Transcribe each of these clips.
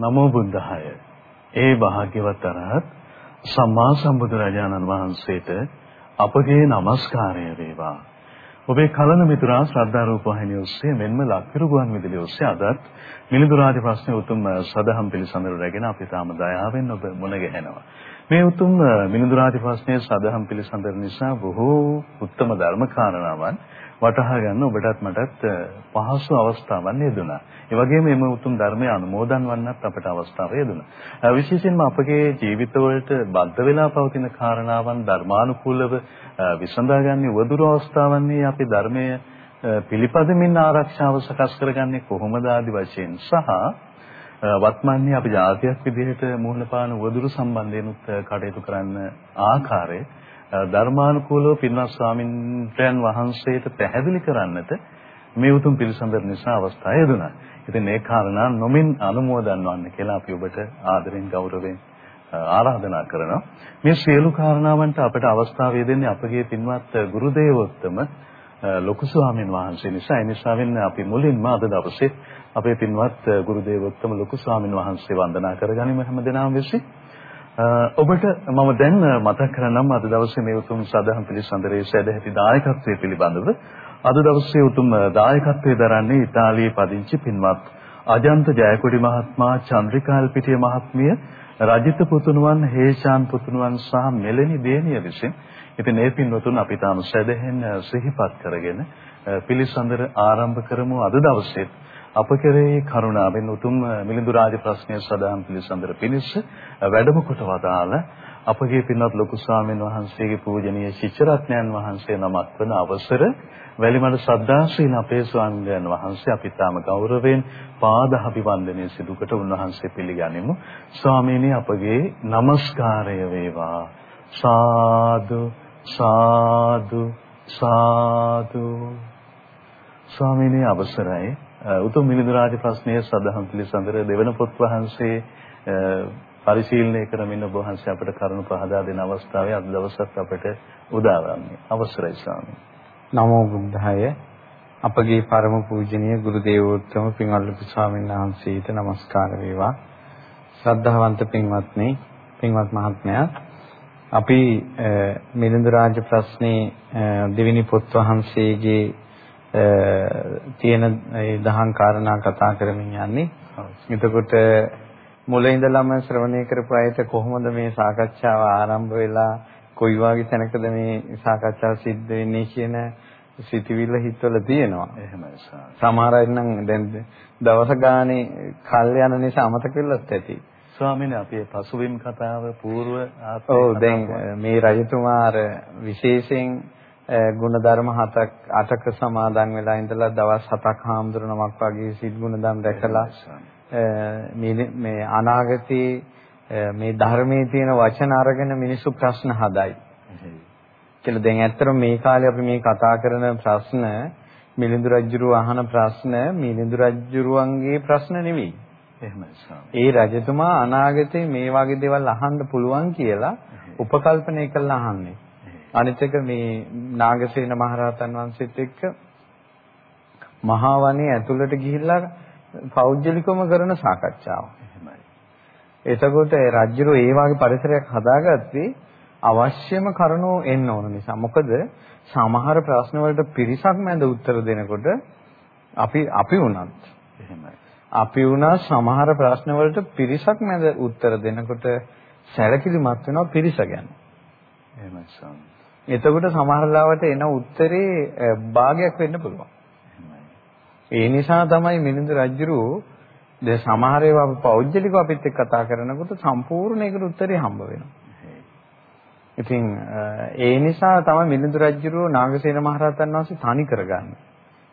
නමෝ බුද්ධාය. ඒ භාග්‍යවත් අරහත් සම්මා සම්බුදුරජාණන් වහන්සේට අපගේ নমස්කාරය වේවා. ඔබේ කලන මිතුරා ශ්‍රද්ධා රූප වහිනිය ඔස්සේ මෙන්ම ලක්විරු ගුවන් විදුලිය ඔස්සේ අදත් මිලිඳු රාජ ප්‍රශ්නේ උතුම් සදහම් පිළිසඳර රැගෙන අපි තාම දයාවෙන් ඔබ මුණ ගැහෙනවා. මේ උතුම් මිලිඳු රාජ ප්‍රශ්නේ සදහම් පිළිසඳර නිසා බොහෝ උත්තම ධර්ම කාරණාවන් වටහා ගන්න ඔබටත් මටත් පහසු අවස්ථාවක් යෙදුණා. ඒ වගේම මේ උතුම් ධර්මය අනුමෝදන් වන්නත් අපට අවස්ථාව යෙදුණා. විශේෂයෙන්ම අපගේ ජීවිතවලට බද්ධ වෙලා පවතින කාරණාවන් ධර්මානුකූලව විසඳාගන්නේ වදුරු අවස්ථාවන්නේ අපි ධර්මයේ පිළිපදමින් ආරක්ෂාව සකස් කරගන්නේ කොහොමද ආදි වශයෙන් සහ වත්මන්නේ අපි ජාතියක් විදිහට මුහුණ පාන වදුරු සම්බන්ධයෙන් කටයුතු කරන්න ආකාරය ධර්මානුකූලව පින්වත් ස්වාමින්වයන් වහන්සේට පැහැදිලි කරන්නට මේ උතුම් පිළිසඳර නිසා අවස්ථාව යෙදුණා. ඉතින් මේ කාරණා නොමින් අනුමෝදන් වන්න කියලා අපි ඔබට ආදරෙන් ගෞරවයෙන් ආරාධනා කරනවා. මේ සියලු කාරණාවන්ට අපට අවස්ථාව දෙන්නේ අපගේ පින්වත් ගුරු දේවෝත්තම ලොකු ස්වාමීන් වහන්සේ නිසා ඒ නිසා වෙන්නේ අපි මුලින්ම අද දවසේ අපේ පින්වත් ගුරු දේවෝත්තම ලොකු ස්වාමීන් වහන්සේ වන්දනා කරගනිමු හැමදෙනාම විසින්. ඔබට මම දැන් මතක් කරන්නම් අද දවසේ මේ උතුම් සදහම් පිළිසඳරේ සැදැහැති දායකත්වයේ පිළිබඳව. අද දවසේ උතුම් දායකත්වයේ දරන්නේ ඉතාලියේ පදිංචි පින්වත් අජන්ත ජයකොඩි මහත්මයා චන්ද්‍රිකාල් පිටිය මහත්මිය රජිත පුතුණුවන් හේෂාන් පුතුණුවන් සහ මෙලෙනි දේනිය විසින් ඉතින් මේ පින්වතුන් අපි තාම සැදැහෙන් සිහිපත් කරගෙන පිළිසඳර ආරම්භ කරමු අද දවසේ අප කෙරෙහි කරුණාවෙන් උතුම් මිලිඳු රාජ ප්‍රශ්නය සදාම් පිළිසඳර පිණිස වැඩම කොට වදාළ අපගේ පින්වත් ලොකු ස්වාමීන් වහන්සේගේ පූජනීය ශිෂ්‍යරත්නයන් වහන්සේ නමක් වන අවසර වැලිමඩ සද්ධාශීල අපේ ස්වාමීන් වහන්සේ අපි තාම ගෞරවයෙන් පාද අභිවන්දනය සිදු කොට උන්වහන්සේ පිළිගනිමු. ස්වාමීනි අපගේ নমස්කාරය වේවා. සාදු සාදු සාදු. ස්වාමීනි අවසරයි. උතුම් මිලිඳුරාජ ප්‍රශ්නයේ සදහම් පිළිසඳර දෙවන පොත් වහන්සේ පරිශීලනය කරමින් ඔබ වහන්සේ අපට කරුණු පහදා දෙන අවස්ථාවේ අද දවසත් අපට උදා වන්නේ අවසරයි ස්වාමී. නමෝ බුද්ධාය අපගේ ಪರම පූජනීය ගුරු දේවෝත්තම පින්වත්තු ස්වාමීන් වහන්සේට নমස්කාර වේවා. ශ්‍රද්ධාවන්ත පින්වත්නි, පින්වත් මහත්මයා අපි මිලිඳුරාජ ප්‍රශ්නේ දෙවෙනි පොත් වහන්සේගේ තියෙන ඒ දහම් කාරණා කතා කරමින් යන්නේ. එතකොට මුල ඉඳලම ශ්‍රවණය කරපු අයට කොහොමද මේ සාකච්ඡාව ආරම්භ වෙලා කොයි වගේ තැනකද මේ සාකච්ඡාව සිද්ධ වෙන්නේ කියන සිතවිල්ල හිතවල තියෙනවා. එහෙමයි සමහර අය නම් දැන් දවස ගානේ කල් යන නිසා අමතක වෙලත් ඇති. ස්වාමීනි අපි පසුබිම් කතාව పూర్ව ඔව් දැන් මේ රජතුමා විශේෂයෙන් ගුණධර්ම හතක් අටක සමාදන් වෙලා ඉඳලා දවස් හතක් හාමුදුරනමක් වගේ සිත් ගුණධම් දැකලා මේ අනාගතයේ මේ ධර්මයේ තියෙන වචන අරගෙන මිනිස්සු ප්‍රශ්න හදයි. කියලා දැන් ඇත්තටම මේ කාලේ අපි මේ කතා කරන ප්‍රශ්න මිලිඳු රජුරුව අහන ප්‍රශ්න මිලිඳු රජුරුවන්ගේ ප්‍රශ්න නෙවෙයි. එහෙමයි ඒ රජතුමා අනාගතේ මේ වගේ දේවල් අහන්න පුළුවන් කියලා උපකල්පනය කරලා අහන්නේ. අනිත් එක මේ නාගසේන මහරහතන් වහන්සේත් එක්ක මහා වනයේ ඇතුළට ගිහිල්ලා පෞද්ගලිකවම කරන සාකච්ඡාව. එහෙමයි. එතකොට රජුරෝ ඒ වගේ පරිසරයක් හදාගත්තේ අවශ්‍යම කරුණෝ එන්න ඕන නිසා. මොකද සමහර ප්‍රශ්න වලට පිරිසක් මැද උත්තර දෙනකොට අපි අපි වුණත් එහෙමයි. අපි වුණා සමහර ප්‍රශ්න වලට පිරිසක් මැද උත්තර දෙනකොට සැලකිලිමත් වෙනවා පිරිස ගැන. එහෙමයි ස්වාමී. එතකොට සමහරලාවට එන උත්තරේ භාගයක් වෙන්න පුළුවන්. ඒ නිසා තමයි මිලිඳු රජුරු ද සමහර ඒවා පෞද්ගලිකව අපිත් එක්ක කතා කරනකොට සම්පූර්ණ ඒකට උත්තරේ හම්බ වෙනවා. ඉතින් ඒ නිසා තමයි මිලිඳු රජුරු නාගසේන මහරහතන් වහන්සේ තනි කරගන්නේ.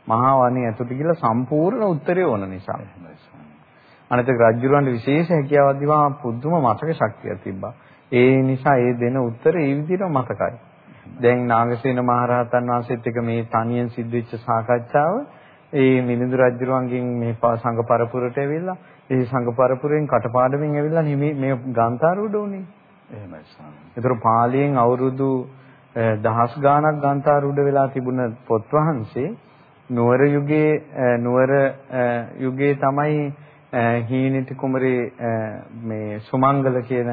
මහා වනේ ඇතුළට ගිහලා සම්පූර්ණ උත්තරේ ඕන නිසා. අනිත් රජුරවන්ට විශේෂ හැකියාවක් දිවා පුදුම මතක ශක්තියක් තිබ්බා. ඒ නිසා ඒ දෙන උත්තරේ ඒ විදිහට මතකයි. දැන් නාගසේන මහරහතන් වහන්සේත් එක්ක මේ තනියෙන් සිද්ධ සාකච්ඡාව ඒ මිලිඳු රජුරුවන්ගෙන් මේ සංඝ පරපුරට ඇවිල්ලා ඒ සංඝ පරපුරෙන් කටපාඩමින් ඇවිල්ලා මේ මේ ගාන්තාරූඩ උනේ. එහෙමයි ස්වාමී. ඒතර පාලියෙන් අවුරුදු දහස් ගාණක් ගාන්තාරූඩ වෙලා තිබුණ පොත් වහන්සේ නුවර යුගයේ නුවර යුගයේ තමයි හීනිටි කුමරේ මේ සුමංගල කියන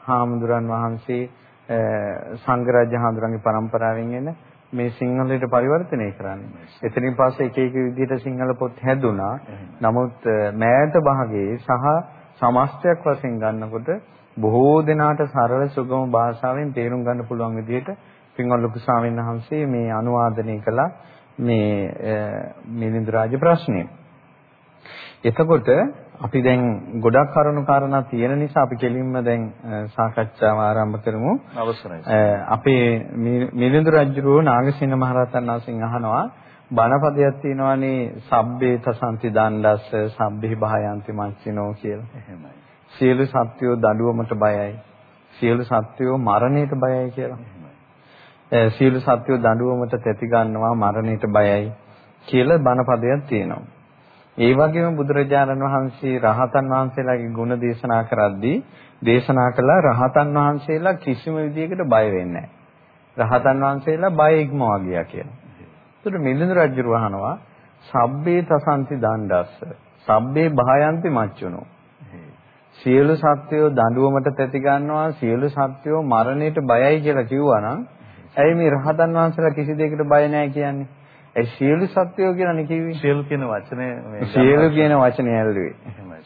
හාමුදුරන් වහන්සේ සංඝරාජ්‍ය හාමුදුරන්ගේ પરම්පරාවෙන් එන මේ සිංහලයට පරිවර්තනය කරන්නේ. එතනින් පස්සේ එක එක විදිහට සිංහල පොත් හැදුනා. නමුත් මෑත භාගයේ සහ සමස්තයක් වශයෙන් ගන්නකොට බොහෝ දෙනාට සරල සුගම භාෂාවෙන් තේරුම් ගන්න පුළුවන් විදිහට පින්වත් ලොකු ස්වාමීන් වහන්සේ මේ අනුවාදනය කළා මේ මිලිඳු රාජ ප්‍රශ්නය. එතකොට අපි දැන් ගොඩක් කරුණු කාරණා තියෙන නිසා අපි කෙලින්ම දැන් සාකච්ඡාව ආරම්භ කරමු. අවසරයි. අපේ මිලිඳු රජුරෝ නාගසේන මහරහතන් වහන්සේගෙන් අහනවා බණපදයක් තියෙනවානේ සබ්බේ තසන්ති දණ්ඩස්ස සබ්බේ භායන්ති මච්චිනෝ කියලා. එහෙමයි. සියලු සත්වයෝ දඬුවමට බයයි. සියලු සත්වයෝ මරණයට බයයි කියලා. සියලු සත්වයෝ දඬුවමට තැති ගන්නවා මරණයට බයයි කියලා බණපදයක් තියෙනවා. ඒ වගේම බුදුරජාණන් වහන්සේ රහතන් වහන්සේලාගේ ගුණ දේශනා කරද්දී දේශනා කළා රහතන් වහන්සේලා කිසිම විදියකට බය වෙන්නේ රහතන් වහන්සේලා බය ඉක්මවා ගියා කියලා. ඒතර මිලිඳු රජු වහනවා සබ්බේ තසන්ති දණ්ඩස්ස සබ්බේ භායන්ති මච්චුනෝ සියලු සත්වයෝ දඬුවමට තැති ගන්නවා සියලු සත්වයෝ මරණයට බයයි කියලා කිව්වනම් ඇයි මේ රහතන් වහන්සේලා කිසි දෙයකට බය නැහැ කියන්නේ? ඒ සියලු සත්වයෝ කියලානේ කිව්වේ. සියලු කියන වචනේ මේ සියලු කියන වචනේ ඇල්ලුවේ. එහෙමයි.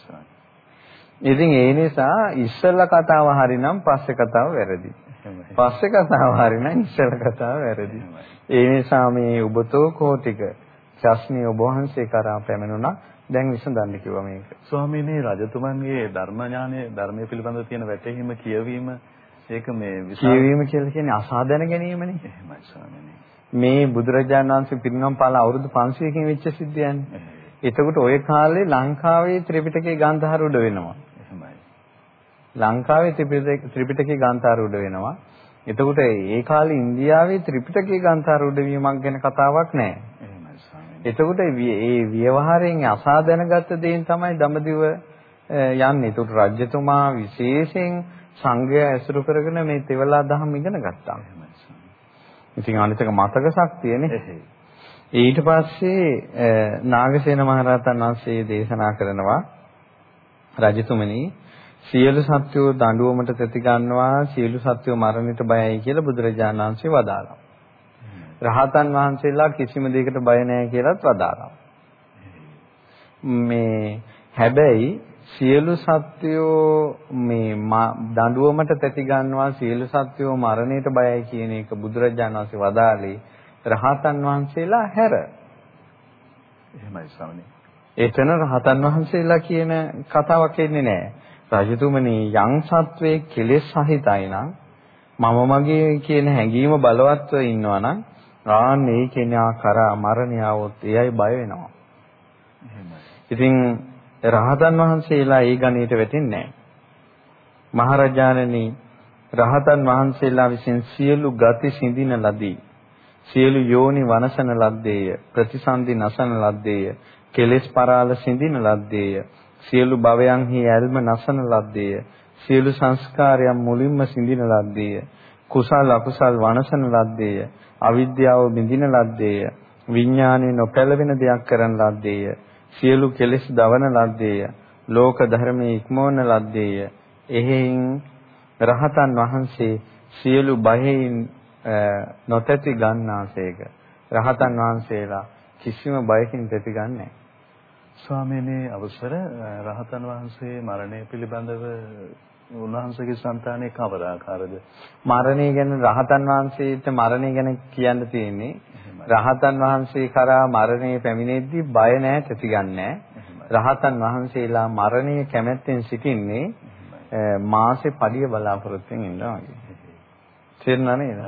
ඉතින් ඒ නිසා ඉස්සෙල්ලා කතාව හරිනම් පස්සේ කතාව වැරදි. පස්සේ කතාව හරිනම් ඉස්සෙල්ලා කතාව වැරදි. ඒ නිසා මේ ඔබතෝ කෝටික ප්‍රශ්නිය ඔබ වහන්සේ කරා පැමිණුණා. දැන් විසඳන්න කිව්වා මේක. ස්වාමීනි රජතුමන්ගේ ධර්ම ඥානය ධර්මයේ පිළිබඳව තියෙන වැටහීම කියවීම ඒක මේ කියවීම කියලා කියන්නේ අසාධන ගැනීමනේ. එහෙමයි ස්වාමීනි. මේ බුදුරජාණන් වහන්සේ පිරිනම් පාලා අවුරුදු 500කින් වෙච්ච සිද්ධියන්නේ. එතකොට ওই කාලේ ලංකාවේ ත්‍රිපිටකේ ගාන්ධාරූඪ වෙනවා. එහෙමයි. ලංකාවේ ත්‍රිපිටකේ ගාන්ධාරූඪ වෙනවා. එතකොට ඒ කාලේ ඉන්දියාවේ ත්‍රිපිටකේ ගාන්ධාරූඪ වීමක් ගැන කතාවක් නැහැ. එතකොට මේ ව්‍යවහාරයෙන් අසා දැනගත්ත දේන් තමයි දඹදිව යන්නේ. ඒකට රජතුමා විශේෂයෙන් සංඝය ඇසුරු කරගෙන මේ තෙවලා දහම් ඉගෙන ගත්තා. ඉතින් අනිත් එක මතක ශක්තියනේ. ඊට පස්සේ නාගසේන මහරහතන් වහන්සේ දේශනා කරනවා රජතුමනි සියලු සත්වෝ දඬුවමට තැති ගන්නවා සියලු සත්වෝ මරණයට බයයි කියලා බුදුරජාණන් වහන්සේ වදාළා. රහතන් වහන්සේලා කිසිම දෙයකට බය නැහැ කියලාත් වදාළා. මේ හැබැයි සියලු සත්වයෝ මේ දඬුවමට තැති ගන්නවා සියලු සත්වයෝ මරණයට බයයි කියන එක බුදුරජාණන් වහන්සේ වදාළේ රහතන් වහන්සේලා හැර. එහෙමයි ස්වාමීනි. එතන රහතන් වහන්සේලා කියන කතාවක් එන්නේ නැහැ. රජතුමනි යම් සත්වයේ කෙලෙස් සහිතයි නම් මම මගේ කියන හැඟීම බලවත්ව ඉන්නවා නම් ආන් ඒ කෙනා කරා මරණය આવොත් එයයි බය වෙනවා. ඉතින් රහතන් වහන්සේලා ඒ ගණයට වැටෙන්නේ නැහැ. මහරජාණනි රහතන් වහන්සේලා විසින් සියලු ගති සිඳින ලදී. සියලු යෝනි වනසන ලද්දේය. ප්‍රතිසන්දි නසන ලද්දේය. කෙලෙස් පරාල සිඳින ලද්දේය. සියලු භවයන්හි ඇල්ම නසන ලද්දේය. සියලු සංස්කාරයන් මුලින්ම සිඳින ලද්දේය. කුසල් අකුසල් වනසන ලද්දේය. අවිද්‍යාව බිඳින ලද්දේය. විඥානයේ නොපැළවෙන දෙයක් කරන ලද්දේය. සියලු කෙලෙස් දවන ලද්දේය. ලෝක ධර්මයේ ඉක්මවන ලද්දේය. එහෙයින් රහතන් වහන්සේ සියලු බයෙහින් නොතැති ගන්නාසේක. රහතන් වහන්සේලා කිසිම බයකින් තැති ගන්නෑ. ස්වාමීනි අවසර රහතන් වහන්සේ මරණය පිළිබඳව උන්වහන්සේගේ సంతානයේ කවර ආකාරද? මරණය ගැන රහතන් වහන්සේට මරණය ගැන කියන්න තියෙන්නේ රහතන් වහන්සේ කරා මරණය පැමිණෙද්දී බය නැහැ තැති ගන්නෑ. රහතන් වහන්සේලා මරණය කැමැත්තෙන් සිටින්නේ මාසේ පඩිය බලාපොරොත්තුෙන් ඉන්නවා වගේ. තේරුණා නේද?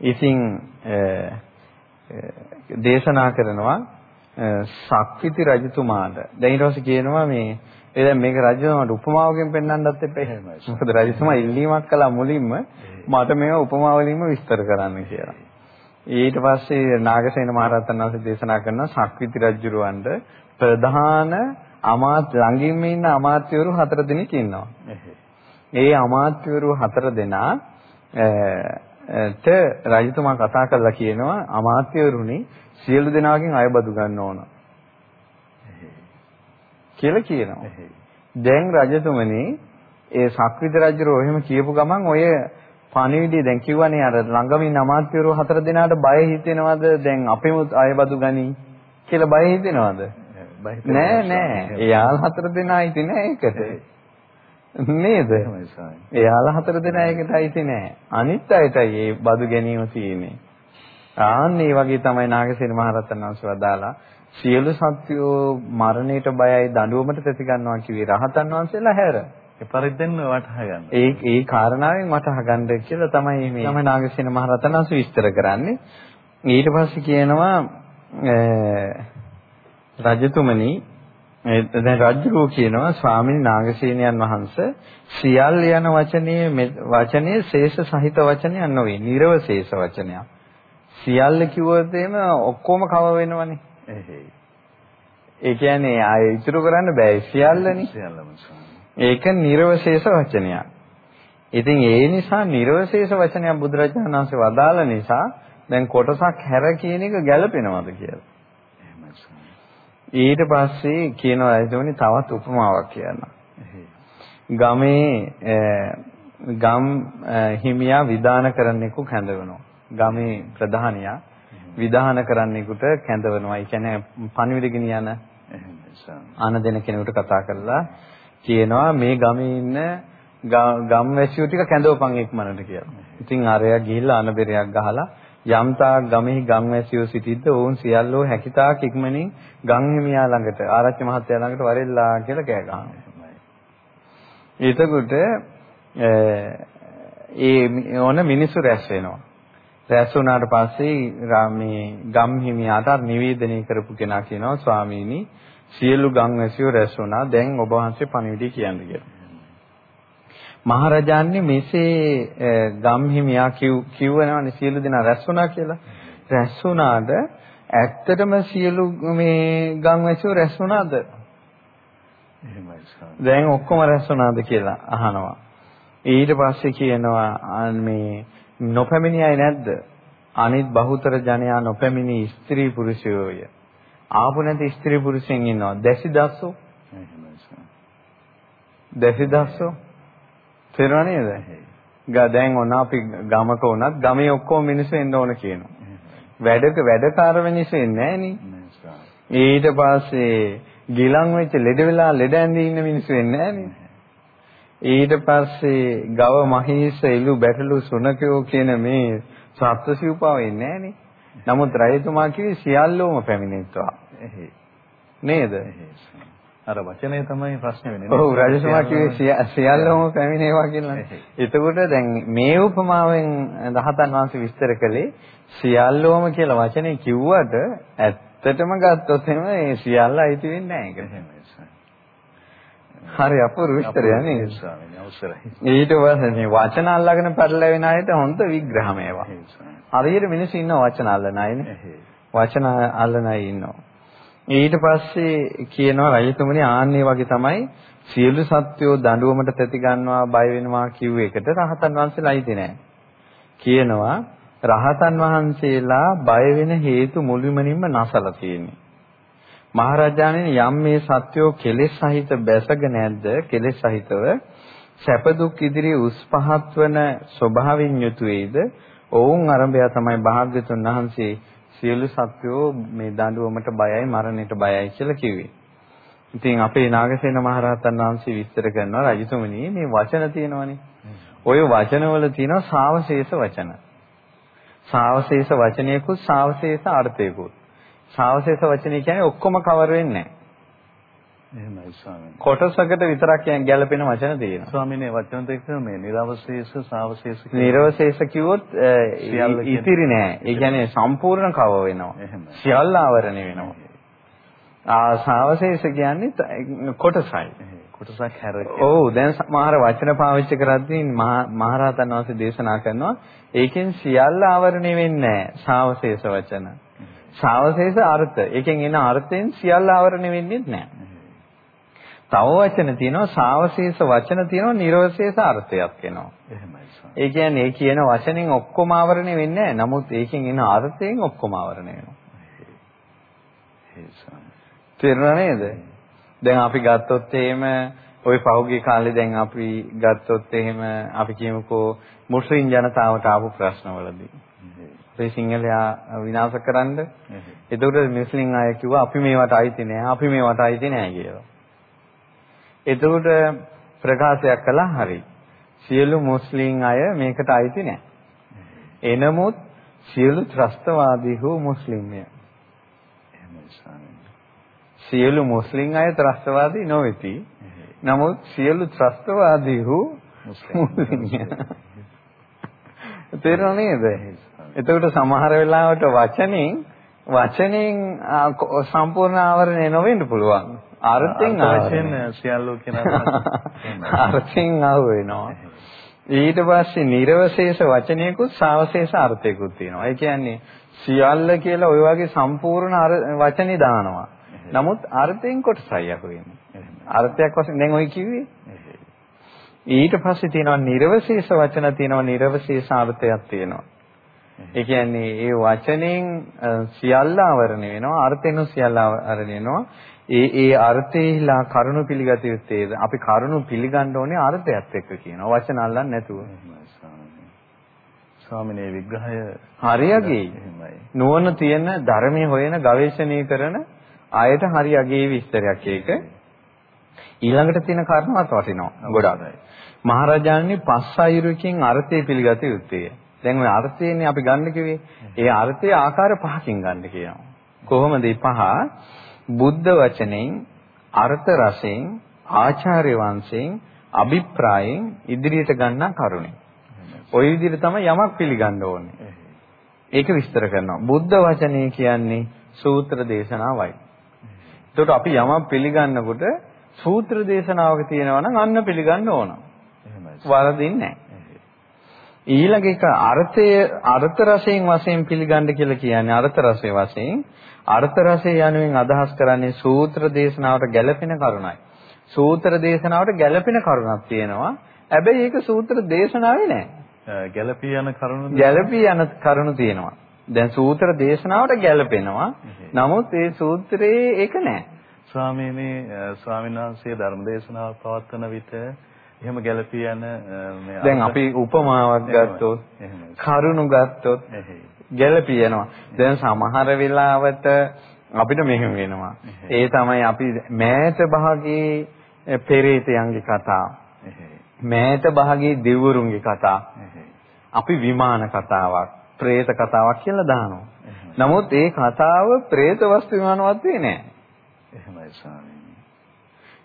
ඉතින් දේශනා කරනවා සක්විති රජතුමාට දැන් ඊට පස්සේ කියනවා මේ ඒ දැන් මේක රජතුමාට උපමාවකින් පෙන්වන්නත් එපා. මොකද රජතුමා ඉල්ලීමක් කළා මුලින්ම මට මේව උපමාවලින්ම විස්තර කරන්න කියලා. ඊට පස්සේ නාගසේන මහරහතන් වහන්සේ දේශනා කරන සක්විති රජුරවන්ට ප්‍රධාන අමාත් ළඟින්ම ඉන්න අමාත්‍යවරු හතර දෙනෙක් ඉන්නවා. ඒ අමාත්‍යවරු හතර දෙනා ට රජතුමා කතා කරලා කියනවා අමාත්‍යවරුනි සියලු දෙනාගෙන් අයබදු ගන්න ඕන. කියලා කියනවා. දැන් රජතුමනි ඒ සක්විත රජුරෝ එහෙම කියපු ගමන් ඔය පණිවිඩය දැන් කිව්වනේ අර ළඟමින් අමාත්‍යවරු හතර දෙනාට බය හිතෙනවද? දැන් අපෙමුත් අයබදු ගනි කියලා බය හිතෙනවද? නෑ නෑ. එයාලා හතර දෙනා ඉති නෑ ඒකට. නේද? එයාලා හතර දෙනා ඒකට අයිති නෑ. අනිත් අයටයි මේ බදු ගැනීම තියෙන්නේ. ආන්න ඒ වගේ තමයි නාගසේන මහරහතන් වහන්සේ වදාලා සියලු සත්වෝ මරණයට බයයි දඬුවමට තැති ගන්නවා කිව්වේ රහතන් වහන්සේලා හැර ඒ පරිද්දෙන් වටහා ගන්න. ඒ ඒ කාරණාවෙන් වටහා ගන්න කියලා තමයි මේ තමයි නාගසේන මහරහතන් වහන්සේ විස්තර කරන්නේ. ඊට පස්සේ කියනවා රජතුමනි දැන් රජුරෝ කියනවා ස්වාමීන් නාගසේනයන් වහන්සේ සියල් යන වචනේ වචනේ ශේෂ සහිත වචනයක් නොවේ. නිර්ව ශේෂ වචනයක්. සියල්ල කිව්වොත් එහෙම ඔක්කොම කව වෙනවනේ. ඒ කියන්නේ ආයෙ ඉතුරු කරන්න බෑ සියල්ලනේ. සියල්ලම ඒක නිර්වශේෂ වචනයක්. ඉතින් ඒ නිසා නිර්වශේෂ වචනයක් බුදුරජාණන් වහන්සේ වදාළ නිසා දැන් කොටසක් හැර කියන එක ගැළපෙනවද කියලා. ඊට පස්සේ කියනවා එතකොට තවත් උපමාවක් කියනවා. ගමේ ගම් හිමියා විධාන කරන්නෙකු කැඳවනවා. ගමේ ප්‍රධානියා විධාන කරන්නෙකුට කැඳවනවා. ඒ කියන්නේ පණිවිඩ ගෙනියන ආන දෙන කෙනෙකුට කතා කරලා කියනවා මේ ගමේ ඉන්න ගම්වැසියෝ ටික කැඳවපන් ඉක්මනට කියලා. ඉතින් අරයා ගිහිල්ලා අනබෙරයක් ගහලා යම්තාක් ගමෙහි ගම්වැසියෝ සිටිද්ද ඔවුන් සියල්ලෝ හැකිතාක් ඉක්මනින් ගම් හිමියා ළඟට ආරච්චි මහත්තයා ළඟට වරෙල්ලා කියලා කෑ ගහනවා. එතකොට ඒ ඕන මිනිස්සු රැස් වෙනවා. රැස් වුණාට පස්සේ මේ ගම් හිමියාට නිවේදනය කරපු කෙනා කියනවා ස්වාමීනි සියලු ගම්වැසියෝ රැස් වුණා. දැන් ඔබ වහන්සේ පණිවිඩය කියන්න කියලා. මහරජාන්නේ මෙසේ ගම්හිමියා කිව්වනවනේ සියලු දෙනා රැස් වුණා කියලා. රැස් වුණාද ඇත්තටම සියලු මේ ගම්වැසියෝ රැස් වුණාද? එහෙමයි දැන් ඔක්කොම රැස් වුණාද කියලා අහනවා. ඊට පස්සේ කියනවා මේ නොපැමිණියයි නැද්ද? අනිත් බහුතර ජනයා නොපැමිණි ස්ත්‍රී පුරුෂයෝය. ආපු නැති ස්ත්‍රී පුරුෂයන් ඉන්නවා. දැසි දස්සෝ. දැසි දස්සෝ. තේරුණා නේද? ගා දැන් ඔන්න අපි ගමක වුණත් ගමේ ඔක්කොම මිනිස්සු එන්න ඕන කියනවා. වැඩක වැඩකාර මිනිස්සු එන්නේ නැහැ ඊට පස්සේ ගිලන් වෙච්ච ලෙඩ වෙලා ලෙඩ ඇඳී ඉන්න මිනිස්සු එන්නේ නැහැ ඊට පස්සේ ගව මහීස එළු බැටළු සුනකයෝ කියන මේ සත්ත්ව සිව්පාව එන්නේ නැහනේ. නමුත් රජතුමා කිව්වේ සියල්ලෝම පැමිණෙත්වා. නේද? අර වචනේ තමයි ප්‍රශ්නේ වෙන්නේ. ඔව් රජතුමා කිව්වේ සියල්ලෝම පැමිණේවා කියලා. එතකොට දැන් මේ උපමාවෙන් දහතන් වහන්සේ විස්තර කළේ සියල්ලෝම කියලා වචනේ කිව්වට ඇත්තටම ගත්තොත් එහෙම ඒ සියල්ල අයිති වෙන්නේ නැහැ. හරි අපූර්ව විස්තරය නේද? ඊට පස්සේ මේ වචන අල්ලගෙන පැටලෙන අයට හොඳ විග්‍රහ මේවා. හරියට මිනිස්සු ඉන්න වචන අල්ලන අයනේ. වචන අල්ලන අය ඉන්නවා. ඊට පස්සේ කියනවා රජතුමනි ආන්නේ වගේ තමයි සියලු සත්වෝ දඬුවමට තැති ගන්නවා බය වෙනවා කිව්ව එකට රහතන් වහන්සේලා අයිති නැහැ. කියනවා රහතන් වහන්සේලා බය වෙන හේතු මුළුමනින්ම නැසලා තියෙන්නේ. මහරජාණන් යම් මේ සත්‍යෝ කෙලෙස් සහිත බැසගෙන නැද්ද කෙලෙස් සහිතව සැප දුක් ඉදිරි උස් පහත් වන ස්වභාවයෙන් යුතු වේද ඔවුන් අරඹය තමයි භාග්‍යතුන් වහන්සේ සියලු සත්වෝ මේ දඬුවමට බයයි මරණයට බයයි කියලා කිව්වේ. ඉතින් අපේ නාගසේන මහරහතන් වහන්සේ විස්තර කරනවා රජතුමනි මේ වචන තියෙනවනේ. ওই වචනවල තියෙනවා සාවශේෂ වචන. සාවශේෂ වචනයකුත් සාවශේෂ අර්ථයකුත්. සාවශේෂ වචනේ කියන්නේ ඔක්කොම කවර් වෙන්නේ නැහැ. එහෙමයි ස්වාමීනි. කොටසකට විතරක් කියන්නේ ගැළපෙන වචන තියෙනවා. ස්වාමීනි වචන දෙක මේ නිර්වශේෂ සාවශේෂ නිර්වශේෂ කිව්වොත් ඉතිරි නෑ. ඒ කියන්නේ සම්පූර්ණ කව වෙනවා. සියල්ල ආවරණය වෙනවා. ආ සාවශේෂ කියන්නේ කොටසයි. කොටසක් හැර. ඔව් දැන් සමහර වචන පාවිච්චි කරද්දී මහරහතන් වහන්සේ දේශනා කරනවා ඒකෙන් සියල්ල ආවරණය වෙන්නේ නෑ. සාවශේෂ වචන. සාවශේෂ අර්ථ. ඒකෙන් එන අර්ථයෙන් සියල්ල ආවරණය වෙන්නේ නැහැ. තව වචන තියෙනවා සාවශේෂ වචන තියෙනවා නිර්වශේෂ අර්ථයක් එනවා. එහෙමයි. ඒ කියන්නේ ඒ කියන වචනෙන් ඔක්කොම ආවරණය වෙන්නේ නැහැ. නමුත් ඒකෙන් එන අර්ථයෙන් ඔක්කොම ආවරණය වෙනවා. තේරුණා නේද? දැන් අපි ගත්තොත් එහෙම ওই පහුගිය කාලේ දැන් අපි ගත්තොත් එහෙම අපි කියමුකෝ මුස්ලිම් ජනතාවට ආපු ප්‍රශ්නවලදී අපේ සිංහලයා විනාශ කරන්න එතකොට මුස්ලිම් අය කිව්වා අපි මේවට අයිති නෑ අපි මේවට අයිති නෑ කියලා. එතකොට ප්‍රකාශයක් කළා හරි. සියලු මුස්ලිම් අය මේකට අයිති නෑ. එනමුත් සියලු ත්‍රස්තවාදී හෝ මුස්ලිම්ය. සියලු මුස්ලිම් අය ත්‍රස්තවාදී නොවේති. නමුත් සියලු ත්‍රස්තවාදී හෝ මුස්ලිම්ය. තේරුණා නේද? එතකොට සමහර වෙලාවට වචනෙන් වචනෙන් සම්පූර්ණ ආවරණය නොවෙන්න පුළුවන්. අර්ථයෙන් වචන සියල්ලෝ කියන අර්ථයෙන් ආව වෙනවා. ඊට පස්සේ නිර්වශේෂ වචනයකුත් සාවශේෂ අර්ථයකුත් තියෙනවා. ඒ කියන්නේ සියල්ල කියලා ওই වගේ සම්පූර්ණ වචනේ දානවා. නමුත් අර්ථයෙන් කොටසයි අහු වෙන්නේ. අර්ථයක් වශයෙන් දැන් ඔය කිව්වේ ඊට පස්සේ තියෙනවා නිර්වශේෂ වචන තියෙනවා නිර්වශේෂ අර්ථයක් තියෙනවා. ඒ කියන්නේ ඒ වචනෙන් සියල්ල ආවරණය වෙනවා අර්ථෙන් සියල්ල ආවරණය වෙනවා. ඒ ඒ අර්ථේලා කරුණු පිළිගත යුත්තේද අපි කරුණු පිළිගන්න ඕනේ අර්ථයත් එක්ක කියනවා වචන අල්ලන්නේ නැතුව. ස්වාමිනේ විග්‍රහය හරියගේ නුවණ තියෙන ධර්මයේ හොයන ගවේෂණය කරන අයට හරියගේ විස්තරයක් ඒක. ඊළඟට තියෙන කාරණාවත් වටිනවා ගොඩාක්. මහරජාණන් පස් අයුරකින් අර්ථය පිළිගත යුත්තේ. දැන් ওই අර්ථයනේ අපි ගන්න කිව්වේ. ඒ අර්ථය ආකාර පහකින් ගන්න කියනවා. කොහොමද පහ? බුද්ධ වචනෙන්, අර්ථ රසෙන්, ආචාර්ය වංශයෙන්, අභිප්‍රායෙන් ඉදිරියට ගන්නා කරුණේ. ওই විදිහට තමයි යමක් පිළිගන්න ඕනේ. ඒක විස්තර කරනවා. බුද්ධ වචනේ කියන්නේ සූත්‍ර දේශනාවයි. එතකොට අපි යමක් පිළිගන්නකොට සූත්‍ර දේශනාවක තියෙනවා නම් අන්න පිළිගන්න ඕන. වරදින්නේ නැහැ. ඊළඟ එක අර්ථය අර්ථ රසයෙන් වශයෙන් පිළිගන්න කියලා කියන්නේ අර්ථ රසයේ වශයෙන් අර්ථ රසය යනුවෙන් අදහස් කරන්නේ සූත්‍ර දේශනාවට ගැළපෙන කරුණයි. සූත්‍ර දේශනාවට ගැළපෙන කරුණක් තියෙනවා. හැබැයි ඒක සූත්‍ර දේශනාවේ නෑ. ගැළපී යන කරුණු ගැළපී යන කරුණු තියෙනවා. දැන් සූත්‍ර දේශනාවට ගැළපෙනවා. නමුත් ඒ සූත්‍රයේ ඒක නෑ. ස්වාමීනි ස්වාමීන් වහන්සේ ධර්ම දේශනාව පවත්වන විට එහෙම ගැළපී යන දැන් අපි උපමාවක් ගත්තොත් කරුණු ගත්තොත් ගැළපියනවා. දැන් සමහර වෙලාවට අපිට මෙහෙම වෙනවා. ඒ තමයි අපි මෑත භාගයේ පෙරේතයන්ගේ කතා. මෑත භාගයේ දෙවිවරුන්ගේ කතා. අපි විමාන කතාවක්, പ്രേත කතාවක් කියලා දානවා. නමුත් ඒ කතාව പ്രേත වස්තු විමානවත් වෙන්නේ නැහැ. එහෙමයි ස්වාමීනි.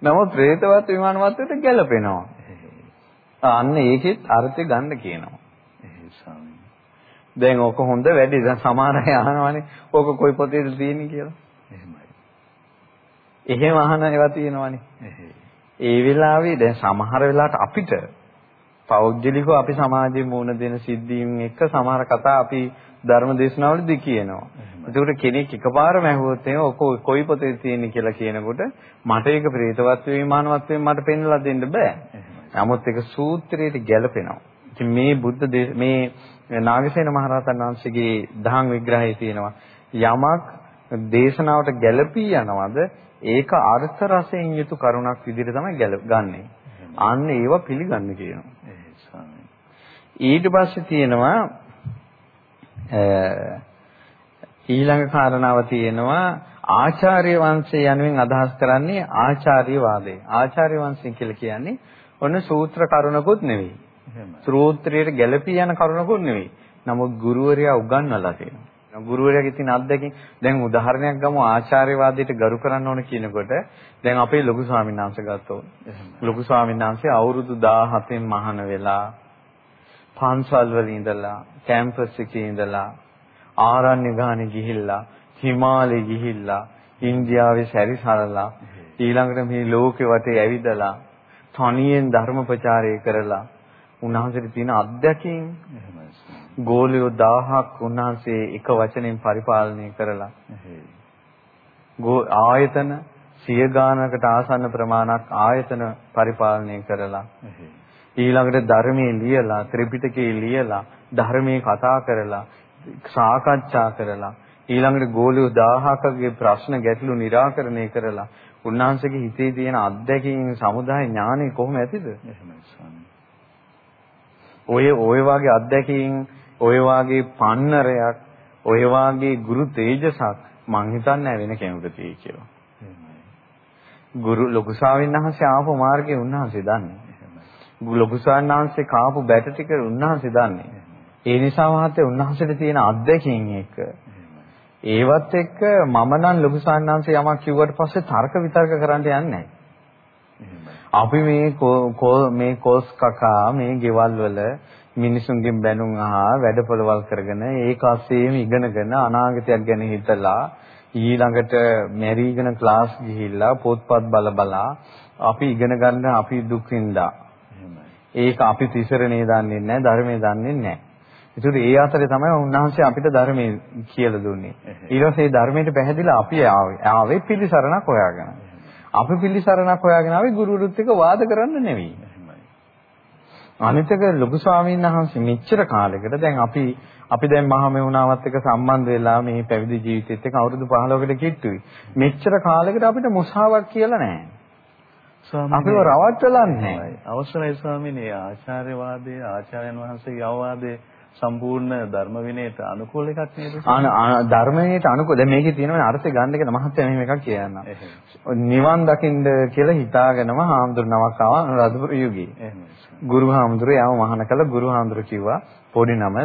නමුත් പ്രേත වස්තු විමානවත් වෙට ගැළපෙනවා. අන්න ඒකෙත් අර්ථය ගන්න කියනවා. දැන් ඕක හොඳ වැඩි. දැන් සමහර අය අහනවානේ ඕක කොයි පොතේද තියෙන්නේ කියලා. එහෙමයි. එහෙම අහන ඒවා තියෙනවානේ. ඒ වෙලාවේ දැන් සමහර වෙලාවට අපිට පෞද්ගලිකව අපි සමාජයේ මුණ දෙන සිද්ධීන් එක්ක සමහර කතා අපි ධර්ම දේශනාවලදී කියනවා. ඒකට කෙනෙක් එකපාරම ඇහුවොත් එහෙනම් ඔක කොයි පොතේ තියෙන්නේ කියලා කියනකොට මට ඒක ප්‍රේතවත් විමානවත් මට පෙන්වලා දෙන්න බෑ. නමුත් ඒක සූත්‍රයට ගැලපෙනවා. ඉතින් මේ බුද්ධ මේ නාගසේන මහරහතන් වහන්සේගේ දහම් විග්‍රහයේ තියෙනවා යමක් දේශනාවට ගැළපී යනවද ඒක අර්ථ රසයෙන් යුතු කරුණක් විදිහට තමයි ගන්නෙ. අන්න ඒව පිළිගන්න කියනවා. ඊට පස්සේ තියෙනවා ඊළඟ කාරණාව තියෙනවා ආචාර්ය වංශය යනුවෙන් අදහස් කරන්නේ ආචාර්ය වාදය. ආචාර්ය වංශය කියලා කියන්නේ ඔන්න සූත්‍ර කරුණකුත් නෙවෙයි. සූත්‍රයට ගැළපී යන කරුණකුත් නෙවෙයි. නමුත් ගුරුවරයා උගන්වලා තියෙනවා. ගුරුවරයාගේ තියෙන අත්දැකීම් දැන් උදාහරණයක් ගමු ආචාර්යවාදයට ගරු කරන්න ඕන කියනකොට දැන් අපේ ලොකු ස්වාමීන් වහන්සේ ගත්තොත් ලොකු ස්වාමීන් වහන්සේ අවුරුදු 17න් මහාන වෙලා පන්සල් වල ඉඳලා කැම්පස් එකේ ඉඳලා ආරණ්‍ය ගානේ ගිහිල්ලා හිමාලයේ ගිහිල්ලා ඉන්දියාවේ සැරිසරලා ඊළඟට මේ ලෝකෙ වටේ ඇවිදලා තනියෙන් ධර්ම ප්‍රචාරය කරලා උන්වහන්සේට තියෙන අත්දැකීම් ගෝලියෝ 1000ක් උන්වහන්සේ එක වචනෙන් පරිපාලනය කරලා ආයතන සිය ගානකට ආසන්න ප්‍රමාණයක් ආයතන පරිපාලනය කරලා ඊළඟට ධර්මයේ ලියලා ත්‍රිපිටකයේ ලියලා ධර්මයේ කතා කරලා සාකච්ඡා කරලා ඊළඟට ගෝලියෝ 1000කගේ ප්‍රශ්න ගැටලු निराකරණය කරලා උන්වහන්සේගේ හිතේ තියෙන අත්දැකීම් සමුදාය ඥානෙ කොහොම ඇතිද? එහෙමයි ස්වාමීනි. ඔය ඔය වගේ අත්දැකීම් ඔය වගේ පන්නරයක් ඔය වගේ ගුරු තේජසක් මං හිතන්නේ වෙන කෙනෙකුට තියෙයි කියලා. ගුරු ලොකු ස්වාමීන් වහන්සේ ආපු මාර්ගයේ උන්වහන්සේ දන්නේ. ලොකු ස්වාමීන් වහන්සේ කාපු බැට ටික උන්වහන්සේ දන්නේ. ඒ නිසා මහත්තයා උන්වහන්සේට තියෙන අත්දැකීම් එක ඒවත් එක්ක මම නම් ලොකු ස්වාමීන් වහන්සේ යමක් කිව්වට පස්සේ තර්ක විතර්ක කරන්න යන්නේ නැහැ. අපි මේ මේ කෝස් කකා මේ ගෙවල් වල මිනිසුන්ගෙන් බැනුම් අහා වැඩපොළවල් කරගෙන ඒක ASCIIම ඉගෙනගෙන අනාගතයක් ගැන හිතලා ඊළඟට මැරිගෙන ක්ලාස් ගිහිල්ලා පොත්පත් බල බලා අපි ඉගෙන ගන්න අපි දුක් විඳා. ඒක අපි තිසරණේ දන්නේ නැහැ ධර්මයේ දන්නේ නැහැ. ඒතර ඒ අතරේ තමයි උන්වහන්සේ අපිට ධර්මයේ කියලා දුන්නේ. ඊට පස්සේ ධර්මයට පැහැදිලා අපි ආවේ පිළිසරණක් හොයාගෙන. අපි පිළිසරණක් හොයාගෙන ආවේ ගුරුවරුත් එක්ක වාද කරන්න නෙවෙයි. අනිතක ලොකු ස්වාමීන් වහන්සේ මෙච්චර කාලයකට දැන් අපි අපි දැන් මහා මෙවුනාවත් එක්ක සම්බන්ධ වෙලා මේ පැවිදි ජීවිතෙත් එක්ක අවුරුදු 15කට කිට්ටුයි. මෙච්චර කාලයකට අපිට මුසාවක් කියලා නැහැ. අපිව රවට්ටලා නැහැ. අවසරයි ස්වාමීනි ආචාර්යවාදයේ ආචාර්යයන් වහන්සේගේ අවවාදයේ සම්පූර්ණ ධර්ම විනයට අනුකූල එකක් නේද? ධර්මයට අනුකූල. දැන් මේකේ තියෙනවනේ අර්ථය ගන්න එක මහත්ය මෙහෙම එකක් කියන්නම්. නිවන් දකින්න කියලා හිතාගෙනම හාමුදුරුවමක් ආවා අනුරාධපුර යුගයේ. ගුරු හාමුදුරුවෝ යාව මහාන කළ ගුරු හාමුදුරුවෝ කිව්වා පොඩි නම